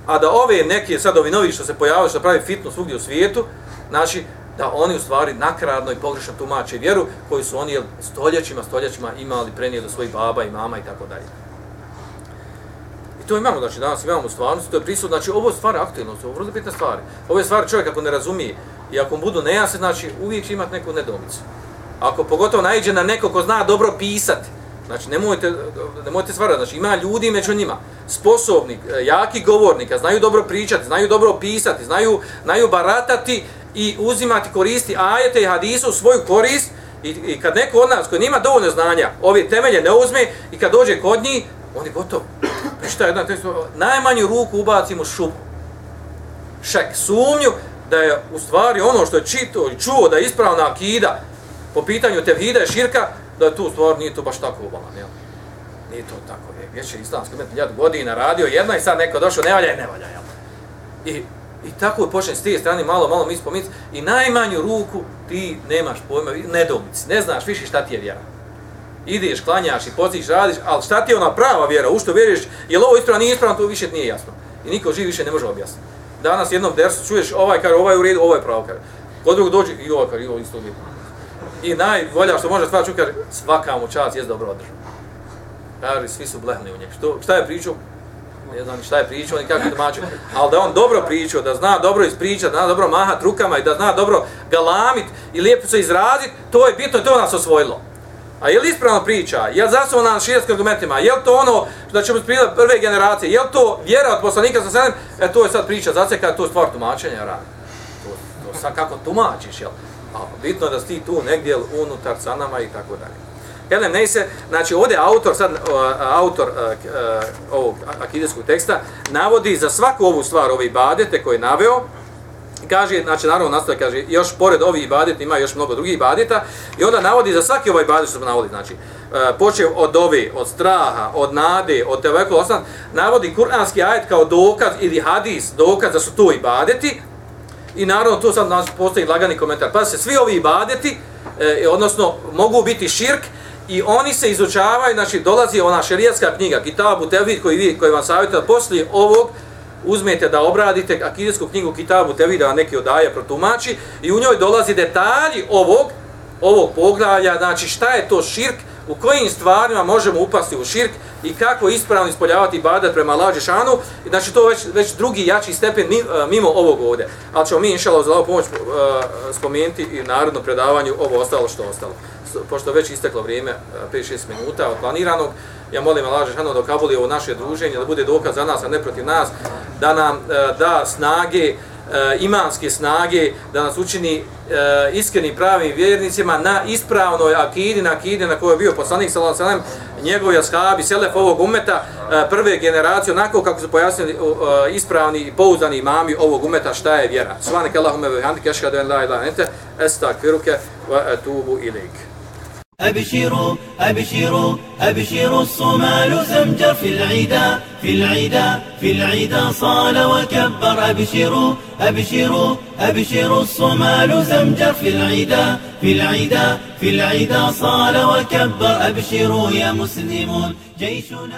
a da ove neke sad ovi novi što se pojavaju, što pravi fitness svugdje u svijetu, znači da oni u stvari nakradno i pogrešno tumače vjeru koju su oni stoljećima, stoljećima imali prenijeli do svojih baba i mama i tako dalje. I to imamo, znači danas imamo u stvarnosti, to je prisutno, znači ovo je stvar aktivno, ovo je vrlo bitne stvari. Ovo je stvar čovjek ako ne razumije i ako mu budu nejasne, znači uvijek će imati neku nedomicu. Ako pogotovo najđe na neko ko zna dobro pisati, znači nemojte, nemojte stvarati, znači ima ljudi među njima, sposobni, e, jaki govornika, znaju dobro pričati, znaju dobro pisati, znaju, znaju baratati i uzimati koristi ajete i hadise u svoju korist i, i kad neko od nas koji nima dovoljno znanja, ove temelje ne uzme i kad dođe kod njih, on je gotov. Znači, šta je, najmanju ruku ubacimo šupu. Šek, sumnju da je u stvari ono što je čito i čuo da je ispravna akida, po pitanju tevhida i širka, da je tu stvar nije to baš tako obalan, jel? Nije to tako, je. Već je islamski umet ljad godina radio jedno i sad neko došao, ne valja, ne valja, jel? I, i tako je počne s tije strane malo, malo mi spomic, i najmanju ruku ti nemaš pojma, nedomici, ne znaš više šta ti je vjera. Ideš, klanjaš i postiš, radiš, ali šta ti je ona prava vjera, u što vjeriš, je li ovo ispravno, nije ispravno, to više nije jasno. I niko živi više ne može objasniti. Danas jednom dersu čuješ ovaj kaže, ovaj u redu, ovaj pravo kaže. Kod drugog dođe i ovaj kaže, i ovaj isto uvijek i najbolja što može stvar čuti, kaže, svaka mu čast je dobro održan. Kaže, svi su blehni u njeg. Što, šta je pričao? Ne znam šta je pričao, ni kako je domaćao. Ali da on dobro pričao, da zna dobro ispričati, da zna dobro mahat rukama i da zna dobro galamit i lijepo se izraziti, to je bitno, to nas osvojilo. A je li ispravno priča? Je li zasnovano na širijskim argumentima? Je li to ono da ćemo sprijeti prve generacije? Je li to vjera od poslanika sa sedem? E, to je sad priča, zaseka kada to stvar tumačenja radi. To, to sad kako tumačiš, jel? A bitno je da si tu negdje unutar sa nama i tako dalje. Kelem Neise, znači ovdje autor, sad uh, autor uh, uh, ovog akidijskog teksta, navodi za svaku ovu stvar, ove ibadete koje je naveo, kaže, znači naravno nastaje, kaže, još pored ovih ibadeta ima još mnogo drugih ibadeta. I onda navodi za svaki ovaj ibadet što navodi, znači, e, počeo od ove, od straha, od nade, od tevekul, ostan, navodi kuranski ajet kao dokaz ili hadis, dokaz da su to ibadeti i naravno to sad nas postoji lagani komentar. Pa se svi ovi ibadeti, e, odnosno mogu biti širk i oni se izučavaju, znači dolazi ona šerijatska knjiga, Kitabu Tevhid koji, vi, koji vam savjetujem, poslije ovog, uzmete da obradite akidijsku knjigu Kitabu Tevhid, da neki odaje protumači i u njoj dolazi detalji ovog, ovog poglavlja, znači šta je to širk, u kojim stvarima možemo upasti u širk i kako ispravno ispoljavati ibadat prema lađe šanu. Znači to već, već drugi jači stepen e, mimo ovog ovdje. Ali ćemo mi inšalav za ovu pomoć uh, spomenuti i narodnom predavanju ovo ostalo što ostalo. Pošto već isteklo vrijeme, e, 5-6 minuta od planiranog, ja molim Lađe šanu da kabuli ovo naše druženje, da bude dokaz za nas, a ne protiv nas, da nam uh, da snage, e, imanske snage da nas učini e, iskrenim pravim vjernicima na ispravnoj akidi, na akidi na kojoj je bio poslanik sallallahu alejhi ve sellem, njegovi ashabi, selef ovog umeta, e, prve generacije, onako kako su pojasnili e, ispravni i pouzdani imami ovog umeta šta je vjera. Subhanak Allahumma wa bihamdika ashhadu an la ilaha illa anta astaghfiruka wa atubu ilaik. أبشروا أبشروا أبشروا الصومال زمجر في العدا في العدا في العدا صال وكبر. أبشروا أبشروا أبشروا الصومال زمجر في العدا في العدا في العدا صال وكبر. أبشروا يا مسلمون جيشنا.